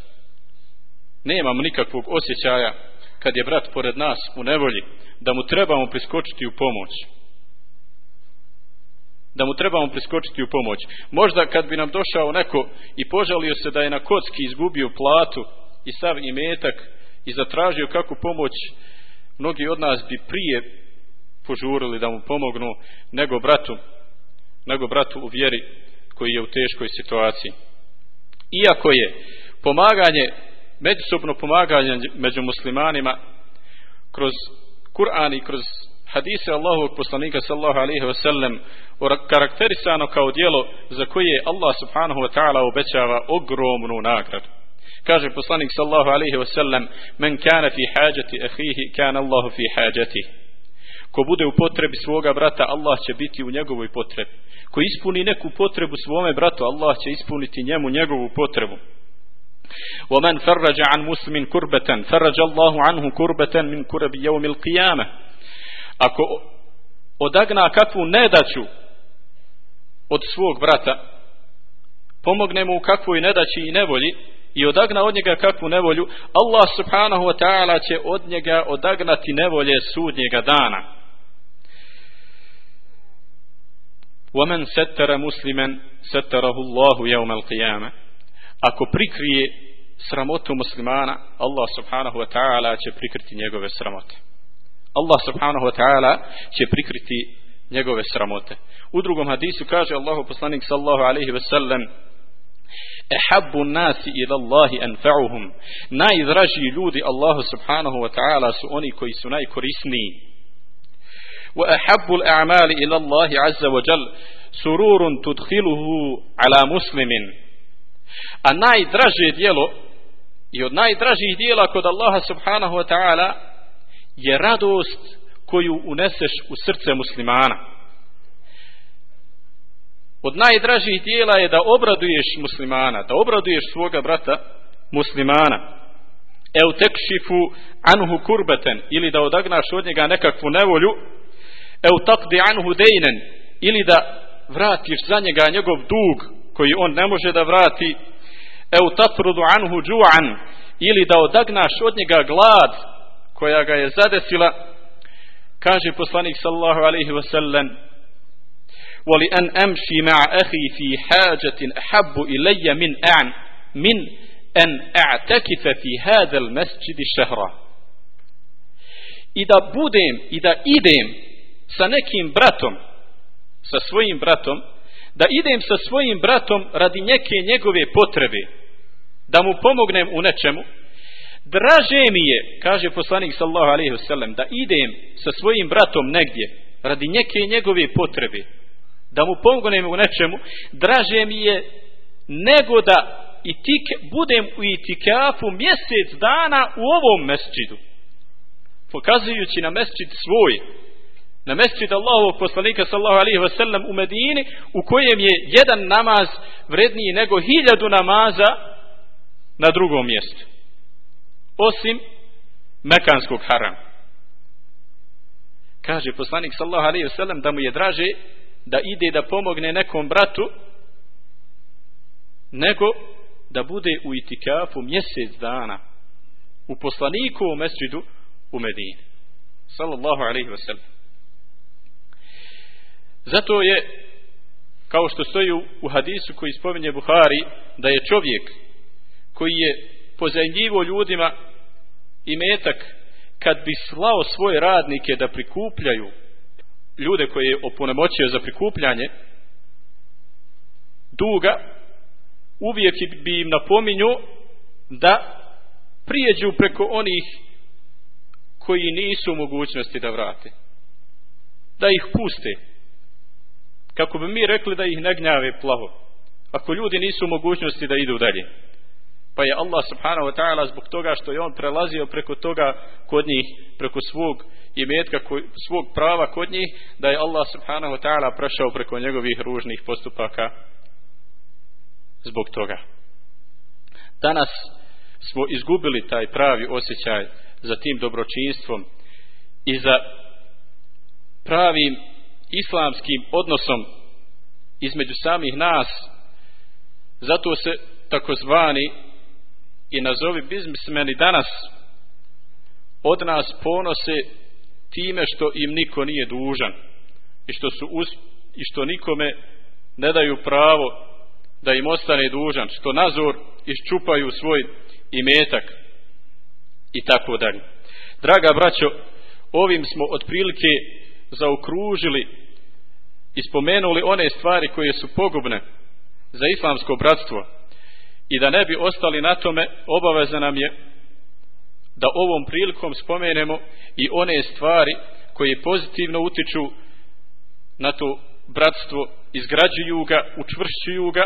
Nemamo nikakvog osjećaja kad je brat pored nas u nevolji da mu trebamo priskočiti u pomoć da mu trebamo priskočiti u pomoć. Možda kad bi nam došao neko i požalio se da je na kocki izgubio platu i sav imetak i zatražio kakvu pomoć, mnogi od nas bi prije požurili da mu pomognu nego bratu, nego bratu u vjeri koji je u teškoj situaciji. Iako je pomaganje, međusobno pomaganje među muslimanima kroz Kur'an i kroz hadise Allahovog poslanika sallahu alaihi wa sallam karakterisano kao dijelo za koje Allah subhanahu wa ta'ala obećava ogromnu nagradu. Kaže poslanik sallahu alaihi wa sallam men kana fi hađati ahihi kana Allahu fi hađatihi Ko bude u potrebi svoga brata, Allah će biti u njegovoj potrebi. Ko ispuni neku potrebu svome bratu, Allah će ispuniti njemu njegovu potrebu. ومن فرج عن مسلم كربة فرج الله عنه كربة من كرب يوم القيامة ako odagna kakvu nedaću od svog brata pomogne mu u kakvoj nedaći i nevolji i odagna od njega kakvu nevolju Allah subhanahu wa ta'ala će od njega odagnati nevolje sudnjega dana ومن ستر مسلما ستره الله يوم القيامة ako prikrije sramotu muslimana Allah subhanahu wa ta'ala će prikriti njegove sramote Allah subhanahu wa ta'ala će prikriti njegove sramote u drugom hadisu kaže Allahu poslanik sallahu alaihi wa sallam ehabbu nasi ila Allahi anfa'uhum najdraži ljudi Allahu subhanahu wa ta'ala su oni koji su najkorisniji وأحب الأعمال إلى الله عز وجل سرور تدخله على مسلم. Ala muslimin a najdraže dijelo i od najdražih dijela kod Allaha subhanahu wa ta'ala je radost koju uneseš u srce muslimana. Od najdražih dijela je da obraduješ muslimana da obraduješ svoga brata muslimana. Eu tekšifu anhu kurbeten ili da odagnaš od njega nekakvu nevolju eu takdi anhu dejnen ili da vratiš za njega njegov dug koji on ne može da vrati eu tatrudu anhu džu'an ili da odagnaš od njega glad koja ga je zadesila kaže poslanik sallahu alaihi wasallam ولأن أمشي مع أخي في حاجة أحب إلي من أن من أن أعتكف في هذا المسجد الشهر إذا budem i da idem sa nekim bratom sa svojim bratom da idem sa svojim bratom radi neke njegove potrebe, da mu pomognem u nečemu, draže mi je, kaže poslanik sallahu alaihi wasallam, da idem sa svojim bratom negdje radi neke njegove potrebe, da mu pomognem u nečemu, draže mi je nego da i tik, budem u itikafu mjesec dana u ovom mesčidu, pokazujući na mesčid svoj, na mesčid Allahovog poslanika sallahu alihi wasallam u Medini u kojem je jedan namaz vredniji nego hiljadu namaza na drugom mjestu. Osim Mekanskog haram kaže poslanik sallahu alaihi wasallam da mu je draže da ide da pomogne nekom bratu nego da bude u itikafu mjesec dana u poslanikovom mesčidu u Medini. Sallallahu alaihi wasallam Zato je, kao što stoji u hadisu koji spominje Buhari, da je čovjek koji je pozajnjivo ljudima i metak kad bi slao svoje radnike da prikupljaju ljude koje je oponemoćio za prikupljanje duga, uvijek bi im napominju da prijeđu preko onih koji nisu u mogućnosti da vrate. Da ih puste kako bi mi rekli da ih ne gnjave plaho. Ako ljudi nisu u mogućnosti da idu dalje. Pa je Allah subhanahu wa ta'ala zbog toga što je on prelazio preko toga kod njih preko svog imetka svog prava kod njih da je Allah subhanahu wa ta'ala prešao preko njegovih ružnih postupaka zbog toga. Danas smo izgubili taj pravi osjećaj za tim dobročinstvom i za pravim islamskim odnosom između samih nas zato se takozvani i nazovi bizmismeni danas od nas ponose time što im niko nije dužan i što su us, i što nikome ne daju pravo da im ostane dužan, što nazor iščupaju svoj imetak i tako dalje. Draga braćo, ovim smo otprilike zaokružili i spomenuli one stvari koje su pogubne za islamsko bratstvo. I da ne bi ostali na tome obaveza nam je da ovom prilikom spomenemo i one stvari koje pozitivno utiču na to bratstvo, izgrađuju ga, učvršćuju ga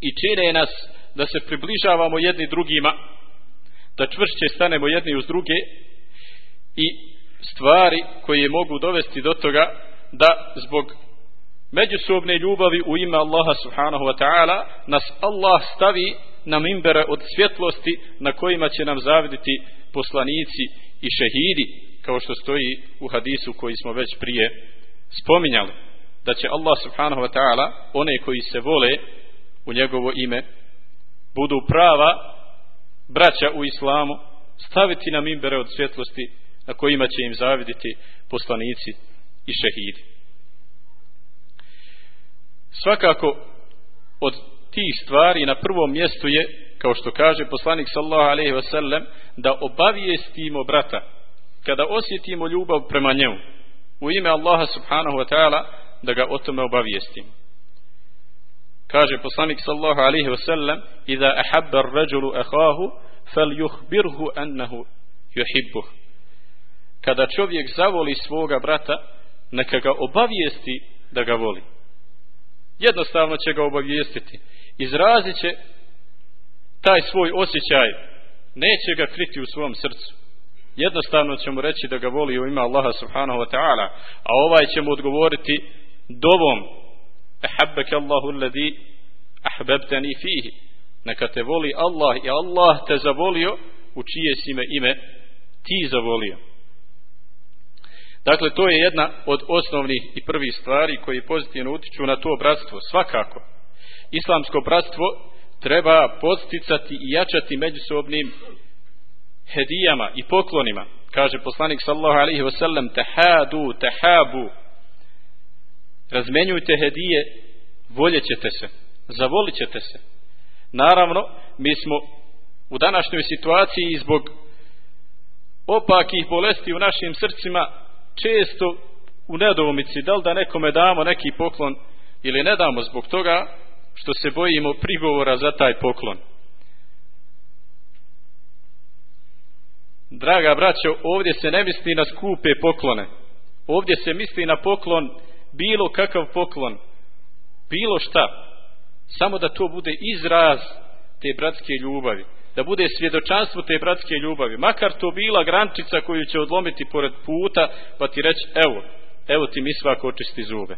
i čine nas da se približavamo jedni drugima, da čvršće stanemo jedni uz druge i stvari koje mogu dovesti do toga da zbog međusobne ljubavi u ime Allaha subhanahu wa ta'ala nas Allah stavi na mimbere od svjetlosti na kojima će nam zaviditi poslanici i šehidi kao što stoji u hadisu koji smo već prije spominjali da će Allah subhanahu wa ta'ala one koji se vole u njegovo ime budu prava braća u islamu staviti na mimbere od svjetlosti na kojima će im zaviditi poslanici i šehidi. Svakako od tih stvari na prvom mjestu je kao što kaže poslanik sallallahu alejhi ve sellem da obavijestimo brata. Kada osjetimo ljubav prema njemu u ime Allaha subhanahu wa ta'ala da ga o tome obavijestimo. Kaže poslanik sallallahu alejhi ve sellem iza ahabba ar-rajulu akhahu falyukhbirhu annahu yuhibbuh kada čovjek zavoli svoga brata neka ga obavijesti da ga voli. Jednostavno će ga obavijestiti. Izrazit će taj svoj osjećaj. Neće ga kriti u svom srcu. Jednostavno će mu reći da ga voli u ime Allaha subhanahu wa ta'ala. A ovaj će mu odgovoriti dovom ahabbeke Allahu alladhi ahbabtani fihi. Neka te voli Allah i Allah te zavolio u čije si ime ime ti zavolio. Dakle, to je jedna od osnovnih i prvih stvari koji pozitivno utiču na to bratstvo. Svakako, islamsko bratstvo treba posticati i jačati međusobnim hedijama i poklonima. Kaže poslanik sallahu alaihi wasallam, tehadu, tahabu, razmenjujte hedije, voljet ćete se, zavolit ćete se. Naravno, mi smo u današnjoj situaciji zbog opakih bolesti u našim srcima često u nedoumici da li da nekome damo neki poklon ili ne damo zbog toga što se bojimo prigovora za taj poklon. Draga braćo, ovdje se ne misli na skupe poklone. Ovdje se misli na poklon, bilo kakav poklon, bilo šta. Samo da to bude izraz te bratske ljubavi da bude svjedočanstvo te bratske ljubavi. Makar to bila grančica koju će odlomiti pored puta, pa ti reći, evo, evo ti mi svako očisti zube.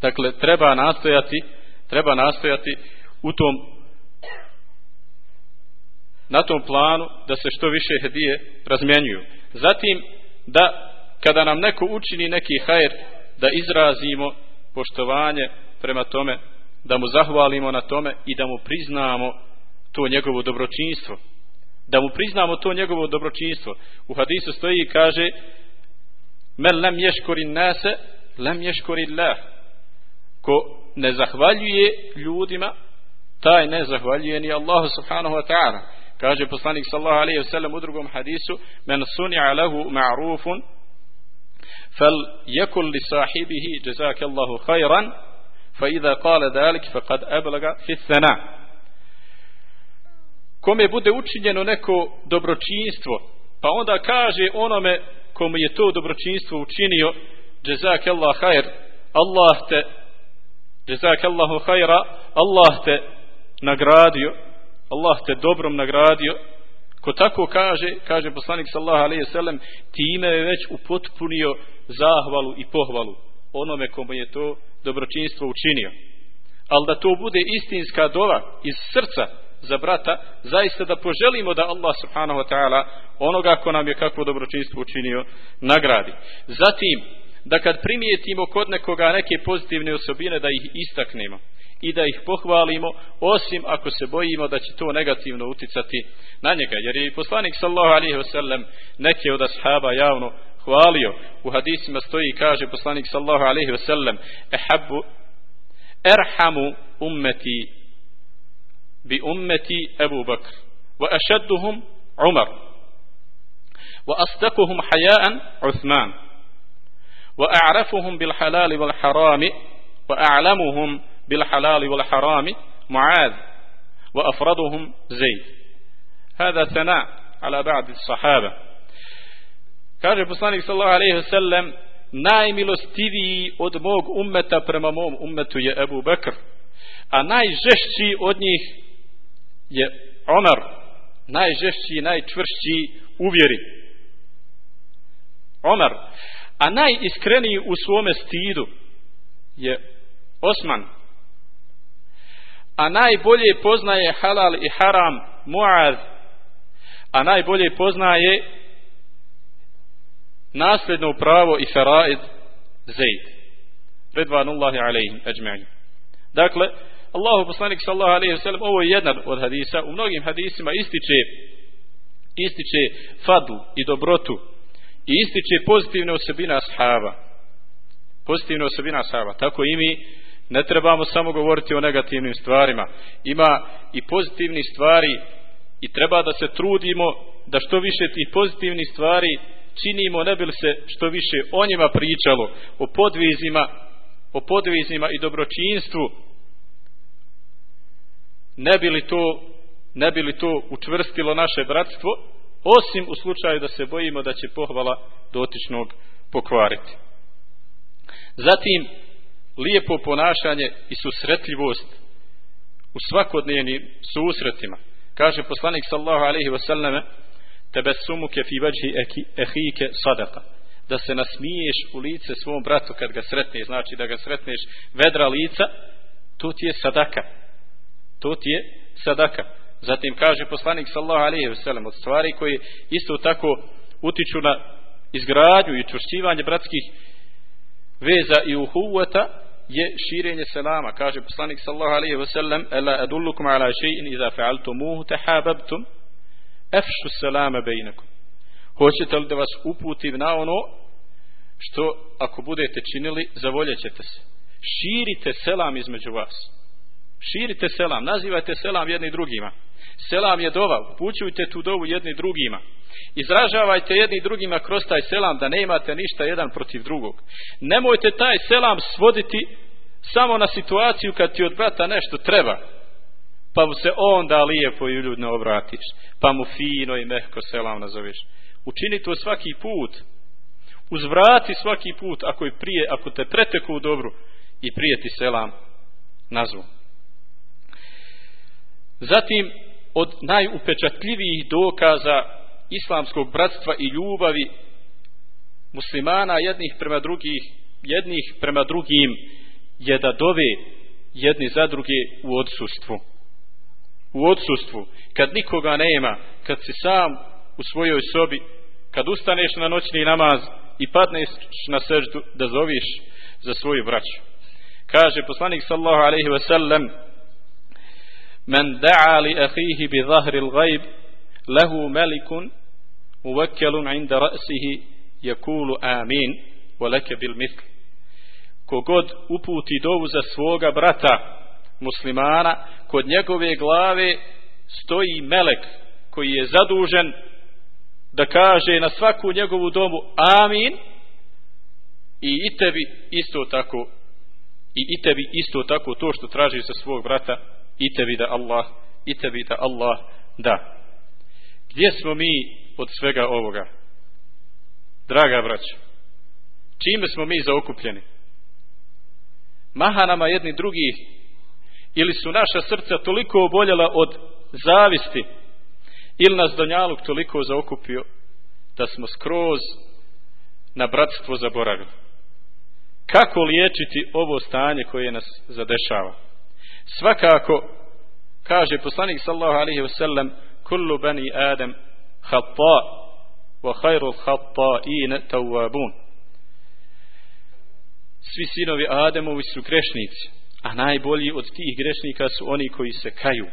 Dakle, treba nastojati, treba nastojati u tom na tom planu da se što više hedije razmjenjuju. Zatim, da kada nam neko učini neki hajer, da izrazimo poštovanje prema tome da mu zahvalimo na tome i da mu priznamo to njegovo dobročinstvo. Da mu priznamo to njegovo dobročinstvo. U hadisu stoji i kaže men lem ješkori nase lem ješkori lah ko ne zahvaljuje ljudima taj ne zahvaljuje ni Allahu subhanahu wa ta'ala. Kaže poslanik sallahu alaihi wa sallam u drugom hadisu men suni'a lahu ma'rufun fal yakul li sahibihi jazakallahu khairan فإذا قال ذلك فقد أبلغ في الثناء kome bude učinjeno neko dobročinstvo pa onda kaže onome komu je to dobročinstvo učinio jazak Allah khair Allah te jazak Allahu khaira Allah te nagradio Allah te dobrom nagradio ko tako kaže kaže poslanik sallallahu alejhi ve sellem time je već upotpunio zahvalu i pohvalu onome komu je to dobročinstvo učinio. Ali da to bude istinska dova iz srca za brata, zaista da poželimo da Allah subhanahu wa ta'ala onoga ko nam je kakvo dobročinstvo učinio, nagradi. Zatim, da kad primijetimo kod nekoga neke pozitivne osobine, da ih istaknemo i da ih pohvalimo, osim ako se bojimo da će to negativno uticati na njega. Jer je i poslanik sallahu alaihi wasallam neke od ashaba javno hvalio u hadisima stoji i kaže poslanik sallahu alaihi ve sellem ehabbu erhamu ummeti bi ummeti Ebu Bakr wa ašedduhum Umar wa astakuhum hajaan Uthman wa a'rafuhum bil halali wal harami wa a'lamuhum bil halali wal harami Mu'ad wa afraduhum Zayd هذا ثناء على بعض الصحابة kaže poslanik sallallahu alejhi ve sellem najmilostiviji od mog ummeta prema mom ummetu je Abu Bekr a najžešći od njih je Omar najžešći najčvršći u vjeri. Omar a najiskreniji u svome stidu je Osman a najbolje poznaje halal i haram Muaz a najbolje poznaje nasljedno pravo i faraid Zaid. Redvanullahi alaihim ajma'in. Dakle Allahu poslanik sallallahu alejhi ve sellem ovo je jedan od hadisa. U mnogim hadisima ističe ističe fadl i dobrotu i ističe pozitivne osobine ashaba. Pozitivne osobine ashaba. Tako i mi ne trebamo samo govoriti o negativnim stvarima. Ima i pozitivni stvari i treba da se trudimo da što više tih pozitivnih stvari činimo ne bi se što više o njima pričalo o podvizima o podvizima i dobročinstvu ne bi li to ne bi li to učvrstilo naše bratstvo osim u slučaju da se bojimo da će pohvala dotičnog pokvariti. Zatim lijepo ponašanje i susretljivost u svakodnevnim susretima. Kaže poslanik sallahu alaihi wasallame, tebe sumuke fi vađi ehike sadaka da se nasmiješ u lice svom bratu kad ga sretneš znači da ga sretneš vedra lica to ti je sadaka. To ti je sadaka. Zatim kaže poslanik sallahu alaihi sellem od stvari koji isto tako utiču na izgradnju i učvršćivanje bratskih veza i uhuvata je širenje selama. Kaže poslanik sallahu alaihi sellem: ela adullukum ala še'in iza fa'altumuhu tahababtum efšu selame bejnekom. hoćete li da vas uputim na ono što ako budete činili zavoljet ćete se? Širite selam između vas. Širite selam, nazivajte selam jedni drugima. Selam je dova, upućujte tu dovu jedni drugima. Izražavajte jedni drugima kroz taj selam da ne imate ništa jedan protiv drugog. Nemojte taj selam svoditi samo na situaciju kad ti od brata nešto treba pa mu se onda lijepo i ljudno obratiš pa mu fino i mehko selam nazoveš. Učini to svaki put. Uzvrati svaki put ako je prije, ako te preteku u dobru i prijeti selam nazvu. Zatim od najupečatljivijih dokaza islamskog bratstva i ljubavi muslimana jednih prema drugih jednih prema drugim je da dove jedni za druge u odsustvu u odsustvu kad nikoga nema kad si sam u svojoj sobi kad ustaneš na noćni namaz i padneš na seždu da zoviš za svoju braću. Kaže poslanik sallahu alaihi ve sellem men da'a li ahihi bi zahri l'gajb lehu melikun uvekkelun inda ra'sihi jakulu amin wa leke bil mitl kogod uputi dovu za svoga brata muslimana kod njegove glave stoji melek koji je zadužen da kaže na svaku njegovu domu amin. I i tebi isto tako i i tebi isto tako to što traži za svog brata i tebi da Allah i tebi da Allah da. Gdje smo mi od svega ovoga? Draga braća čime smo mi zaokupljeni? Maha nama jedni drugih ili su naša srca toliko oboljela od zavisti ili nas Donjaluk toliko zaokupio da smo skroz na bratstvo zaboravili. Kako liječiti ovo stanje koje nas zadešava? Svakako kaže poslanik sallahu alihi wasallam kullu bani adam hatta wa khairu khatta'in tawabun. svi sinovi Ademovi su grešnici a najbolji od tih grešnika su oni koji se kaju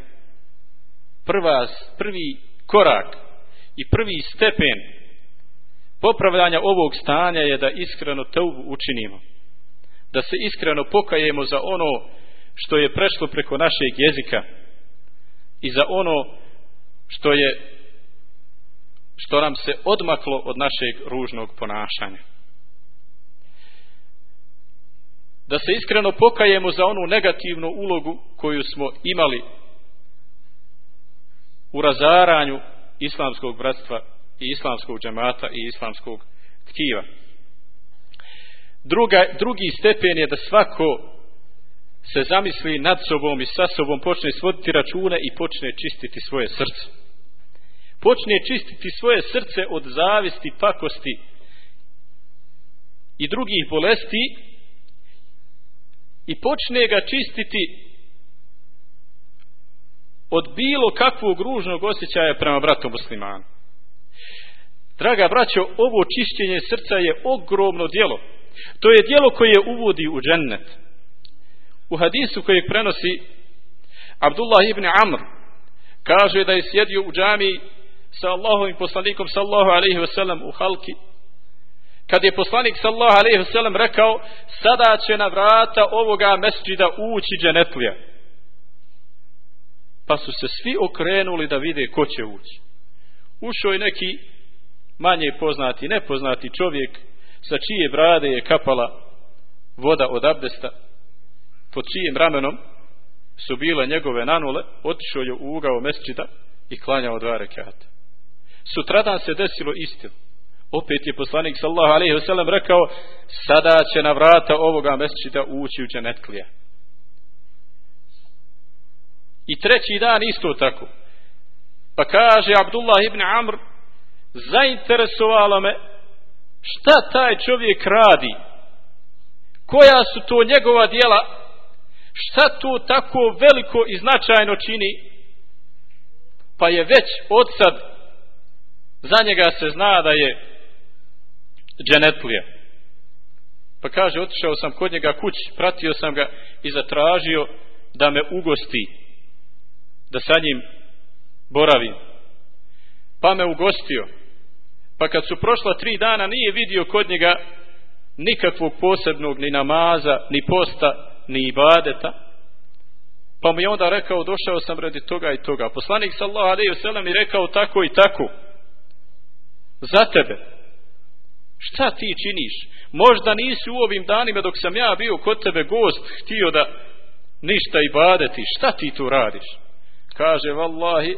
prva, prvi korak i prvi stepen popravljanja ovog stanja je da iskreno teubu učinimo. Da se iskreno pokajemo za ono što je prešlo preko našeg jezika i za ono što je što nam se odmaklo od našeg ružnog ponašanja. Da se iskreno pokajemo za onu negativnu ulogu koju smo imali u razaranju islamskog bratstva i islamskog džemata i islamskog tkiva. Druga, drugi stepen je da svako se zamisli nad sobom i sa sobom počne svoditi račune i počne čistiti svoje srce. Počne čistiti svoje srce od zavisti, pakosti i drugih bolesti i počne ga čistiti od bilo kakvog ružnog osjećaja prema bratu muslimanu. Draga braćo, ovo čišćenje srca je ogromno djelo. To je djelo koje uvodi u džennet. U hadisu kojeg prenosi Abdullah ibn Amr kaže da je sjedio u džami sa Allahovim poslanikom sallahu alaihi wasallam u halki kad je poslanik sallallahu alejhi ve sellem rekao sada će na vrata ovoga mesdžida ući dženetlija pa su se svi okrenuli da vide ko će ući ušao je neki manje poznati nepoznati čovjek sa čije brade je kapala voda od abdesta pod čijim ramenom su bile njegove nanule, otišao je u ugao mesčida i klanjao dva rekata. Sutradan se desilo istinu. Opet je poslanik sallahu alaihi wasallam rekao, sada će na vrata ovoga mesčida ući u dženetlija. I treći dan isto tako. Pa kaže Abdullah ibn Amr, zainteresovalo me šta taj čovjek radi, koja su to njegova dijela šta to tako veliko i značajno čini pa je već od sad za njega se zna da je dženetlija. Pa kaže otišao sam kod njega kući pratio sam ga i zatražio da me ugosti da sa njim boravim. Pa me ugostio. Pa kad su prošla tri dana nije vidio kod njega nikakvog posebnog ni namaza ni posta ni ibadeta. Pa mi je onda rekao došao sam radi toga i toga. Poslanik sallahu alaihi sellem je rekao tako i tako. Za tebe šta ti činiš? Možda nisi u ovim danima dok sam ja bio kod tebe gost htio da ništa ibadeti. Šta ti tu radiš? Kaže vallahi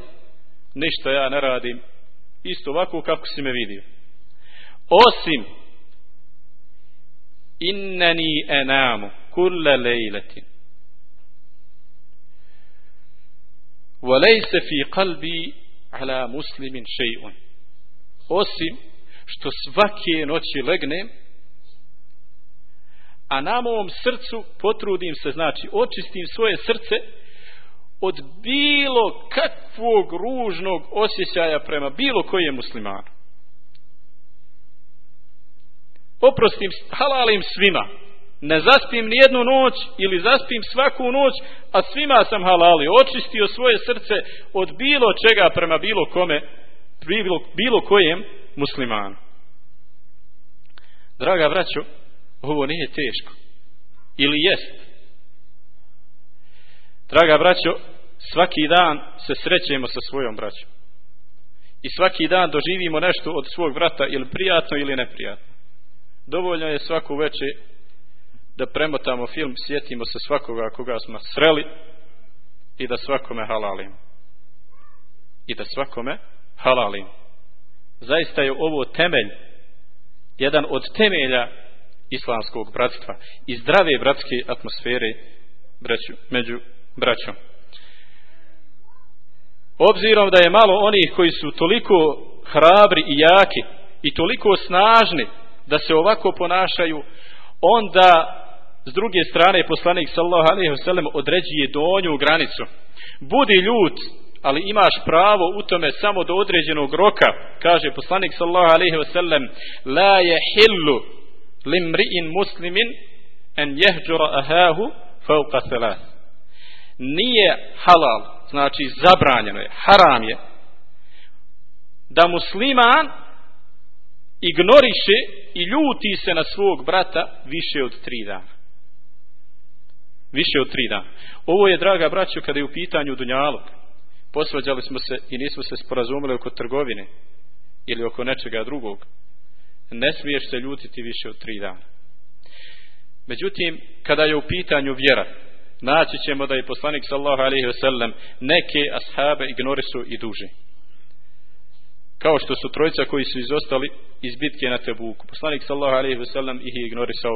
ništa ja ne radim. Isto ovako kako si me vidio. Osim inneni enamu kulle lejletin. Walejse fi kalbi ala muslimin še'un. Osim što svake noći legnem, a na mom srcu potrudim se, znači očistim svoje srce od bilo kakvog ružnog osjećaja prema bilo kojem muslimanu. Oprostim, halalim svima, ne zaspim ni jednu noć ili zaspim svaku noć, a svima sam halali, očistio svoje srce od bilo čega prema bilo kome, bilo, bilo kojem muslimana. Draga braćo, ovo nije teško. Ili jest? Draga braćo, svaki dan se srećemo sa svojom braćom. I svaki dan doživimo nešto od svog brata ili prijatno ili neprijatno. Dovoljno je svaku večer da premotamo film, sjetimo se svakoga koga smo sreli i da svakome halalim. I da svakome halalim. Zaista je ovo temelj, jedan od temelja islamskog bratstva i zdrave bratske atmosfere braću, među braćom. Obzirom da je malo onih koji su toliko hrabri i jaki i toliko snažni da se ovako ponašaju, onda s druge strane poslanik sallallahu alejhi ve sellem određuje donju granicu budi ljut ali imaš pravo u tome samo do određenog roka kaže poslanik sallallahu alejhi ve sellem la yahillu limri'in muslimin an yahjura ahahu fawqa thalath nije halal znači zabranjeno je haram je da musliman ignoriše i ljuti se na svog brata više od tri dana. Više od tri dana. Ovo je, draga braćo, kada je u pitanju Dunjalog. Posvađali smo se i nismo se sporazumili oko trgovine ili oko nečega drugog. Ne smiješ se ljutiti više od tri dana. Međutim, kada je u pitanju vjera, naći ćemo da je poslanik sallahu alaihi ve sellem neke ashabe ignorisu i duže. Kao što su trojica koji su izostali iz bitke na Tebuku. Poslanik sallahu alaihi ve sellem ih je ignorisao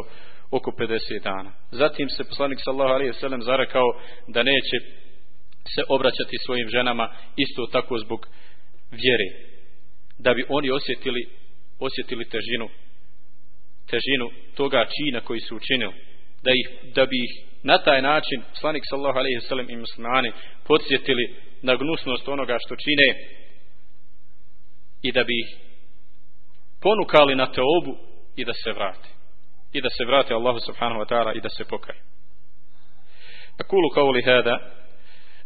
oko 50 dana. Zatim se poslanik sallahu alaihi ve sellem zarekao da neće se obraćati svojim ženama isto tako zbog vjere. Da bi oni osjetili osjetili težinu težinu toga čina koji su učinili da, ih, da bi ih na taj način slanik sallahu alaihi sallam i muslimani podsjetili na gnusnost onoga što čine i da bi ih ponukali na teobu i da se vrati i da se vrati Allahu subhanahu wa ta'ala i da se pokaje أقول قولي هذا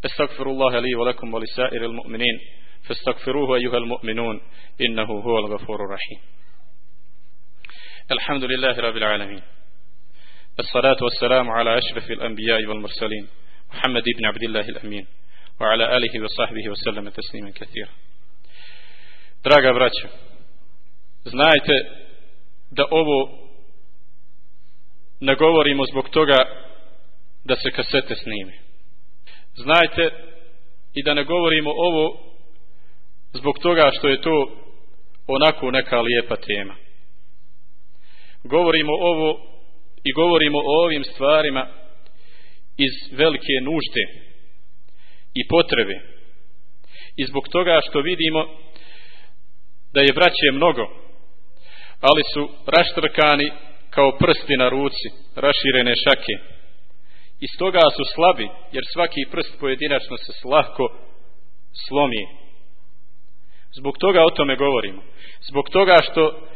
أستغفر الله لي ولكم ولسائر المؤمنين. فاستغفروه أيها المؤمنون إنه هو الغفور الرحيم. الحمد لله رب العالمين. الصلاة والسلام على أشرف الأنبياء والمرسلين محمد بن عبد الله الأمين وعلى آله وصحبه وسلم تسليما كثيرا. Draga braća, znajte da ovo ne govorimo zbog toga da se kasete snime. Znajte i da ne govorimo ovo zbog toga što je to onako neka lijepa tema. Govorimo ovo i govorimo o ovim stvarima iz velike nužde i potrebe. I zbog toga što vidimo da je braće mnogo ali su raštrkani kao prsti na ruci raširene šake i stoga su slabi jer svaki prst pojedinačno se lahko slomi. Zbog toga o tome govorimo. Zbog toga što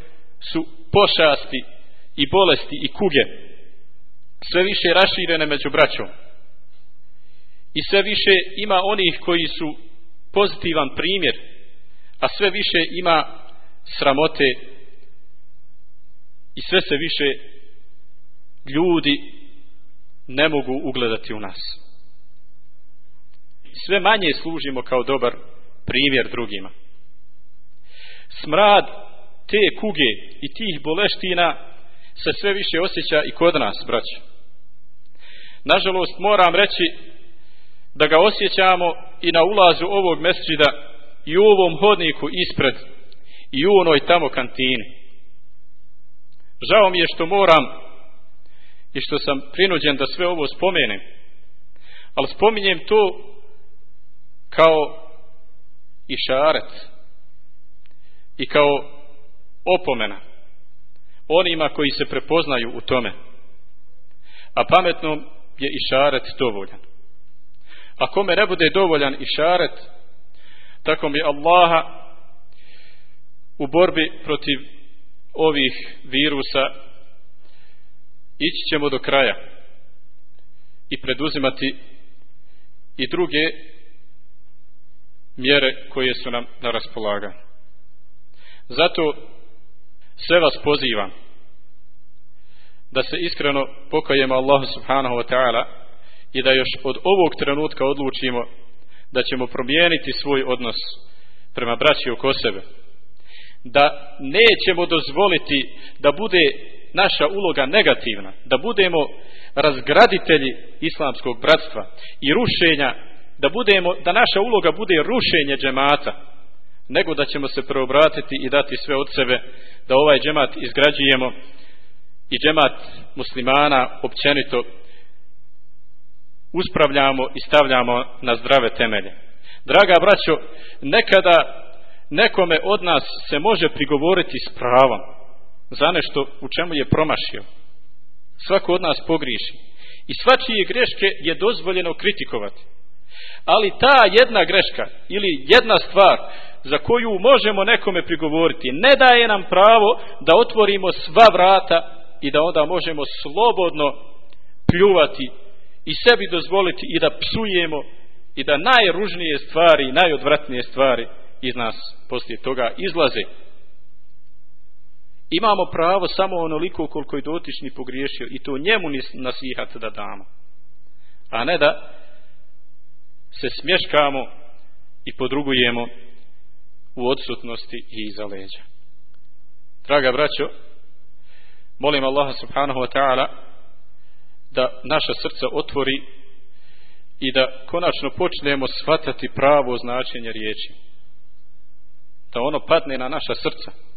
su pošasti i bolesti i kuge sve više raširene među braćom. I sve više ima onih koji su pozitivan primjer a sve više ima sramote i sve se više ljudi ne mogu ugledati u nas sve manje služimo kao dobar primjer drugima smrad te kuge i tih boleština se sve više osjeća i kod nas, braće. Nažalost, moram reći da ga osjećamo i na ulazu ovog mesčida i u ovom hodniku ispred i u onoj tamo kantini. Žao mi je što moram i što sam prinuđen da sve ovo spomenem, ali spominjem to kao i šaret i kao opomena onima koji se prepoznaju u tome. A pametnom je i šaret dovoljan. A kome ne bude dovoljan i šaret, tako mi Allaha u borbi protiv ovih virusa ići ćemo do kraja i preduzimati i druge mjere koje su nam na raspolaganju. Zato sve vas pozivam da se iskreno pokajemo Allahu subhanahu wa ta'ala i da još od ovog trenutka odlučimo da ćemo promijeniti svoj odnos prema braći oko sebe da nećemo dozvoliti da bude naša uloga negativna da budemo razgraditelji islamskog bratstva i rušenja da budemo da naša uloga bude rušenje džemata nego da ćemo se preobratiti i dati sve od sebe da ovaj džemat izgrađujemo i džemat muslimana općenito uspravljamo i stavljamo na zdrave temelje. Draga braćo, nekada nekome od nas se može prigovoriti s pravom za nešto u čemu je promašio. Svako od nas pogriši. I svačije greške je dozvoljeno kritikovati. Ali ta jedna greška ili jedna stvar za koju možemo nekome prigovoriti ne daje nam pravo da otvorimo sva vrata i da onda možemo slobodno pljuvati i sebi dozvoliti i da psujemo i da najružnije stvari, najodvratnije stvari iz nas poslije toga izlaze imamo pravo samo onoliko koliko je dotični pogriješio i to njemu nasihat da damo. A ne da se smješkamo i podrugujemo u odsutnosti i iza leđa. Draga braćo molim Allaha subhanahu wa ta'ala da naša srca otvori i da konačno počnemo shvatati pravo značenje riječi. Da ono padne na naša srca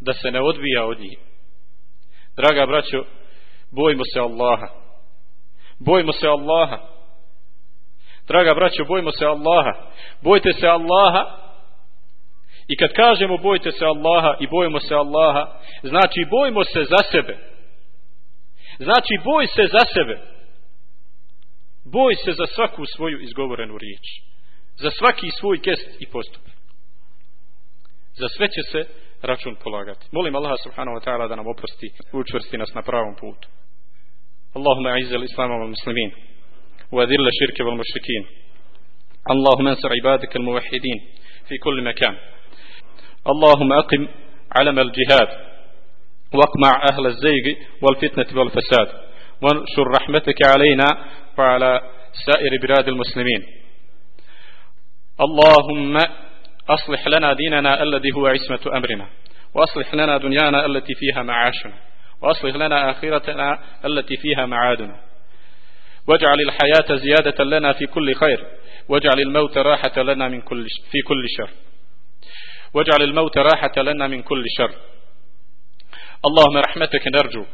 da se ne odbija od njih. Draga braćo bojimo se Allaha. Bojimo se Allaha. Draga braćo bojimo se Allaha. Bojte se Allaha. I kad kažemo bojte se Allaha i bojimo se Allaha znači bojimo se za sebe. Znači boj se za sebe. Boj se za svaku svoju izgovorenu riječ. Za svaki svoj gest i postup. Za sve će se račun polagati. Molim Allaha subhanahu wa ta'ala da nam oprosti, učvrsti nas na pravom putu. Muslimin, wa adilla širke wal mušrikin. Allahumma ansar ibadika al muvahidin, fi kulli mekan. Allahumma aqim علم الجهاد واقمع أهل الزيغ والفتنة والفساد وانشر رحمتك علينا وعلى سائر بلاد المسلمين اللهم أصلح لنا ديننا الذي هو عصمة أمرنا وأصلح لنا دنيانا التي فيها معاشنا وأصلح لنا آخرتنا التي فيها معادنا. واجعل الحياة زيادة لنا في كل خير واجعل الموت راحة لنا من كل في كل شر. واجعل الموت راحة لنا من كل شر. اللهم رحمتك نرجو.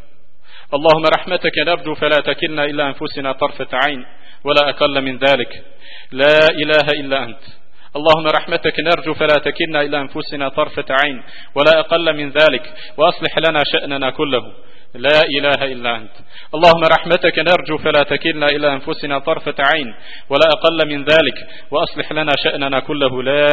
اللهم رحمتك نرجو فلا تكلنا إلا أنفسنا طرفة عين ولا أقل من ذلك. لا إله إلا أنت. اللهم رحمتك نرجو فلا تكلنا إلى أنفسنا طرفة عين ولا أقل من ذلك وأصلح لنا شأننا كله. لا إله إلا أنت. اللهم رحمتك نرجو فلا تكلنا إلى أنفسنا طرفة عين ولا أقل من ذلك وأصلح لنا شأننا كله. لا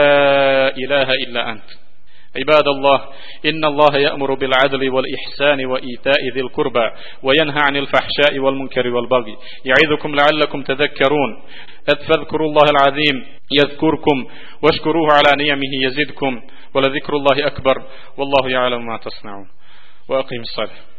إله إلا أنت. عباد الله إن الله يأمر بالعدل والإحسان وإيتاء ذي القربى وينهى عن الفحشاء والمنكر والبغي. يعظكم لعلكم تذكرون. فاذكروا الله العظيم يذكركم واشكروه على نيمه يزدكم ولذكر الله أكبر. والله يعلم ما تصنعون. وأقيم الصلاة.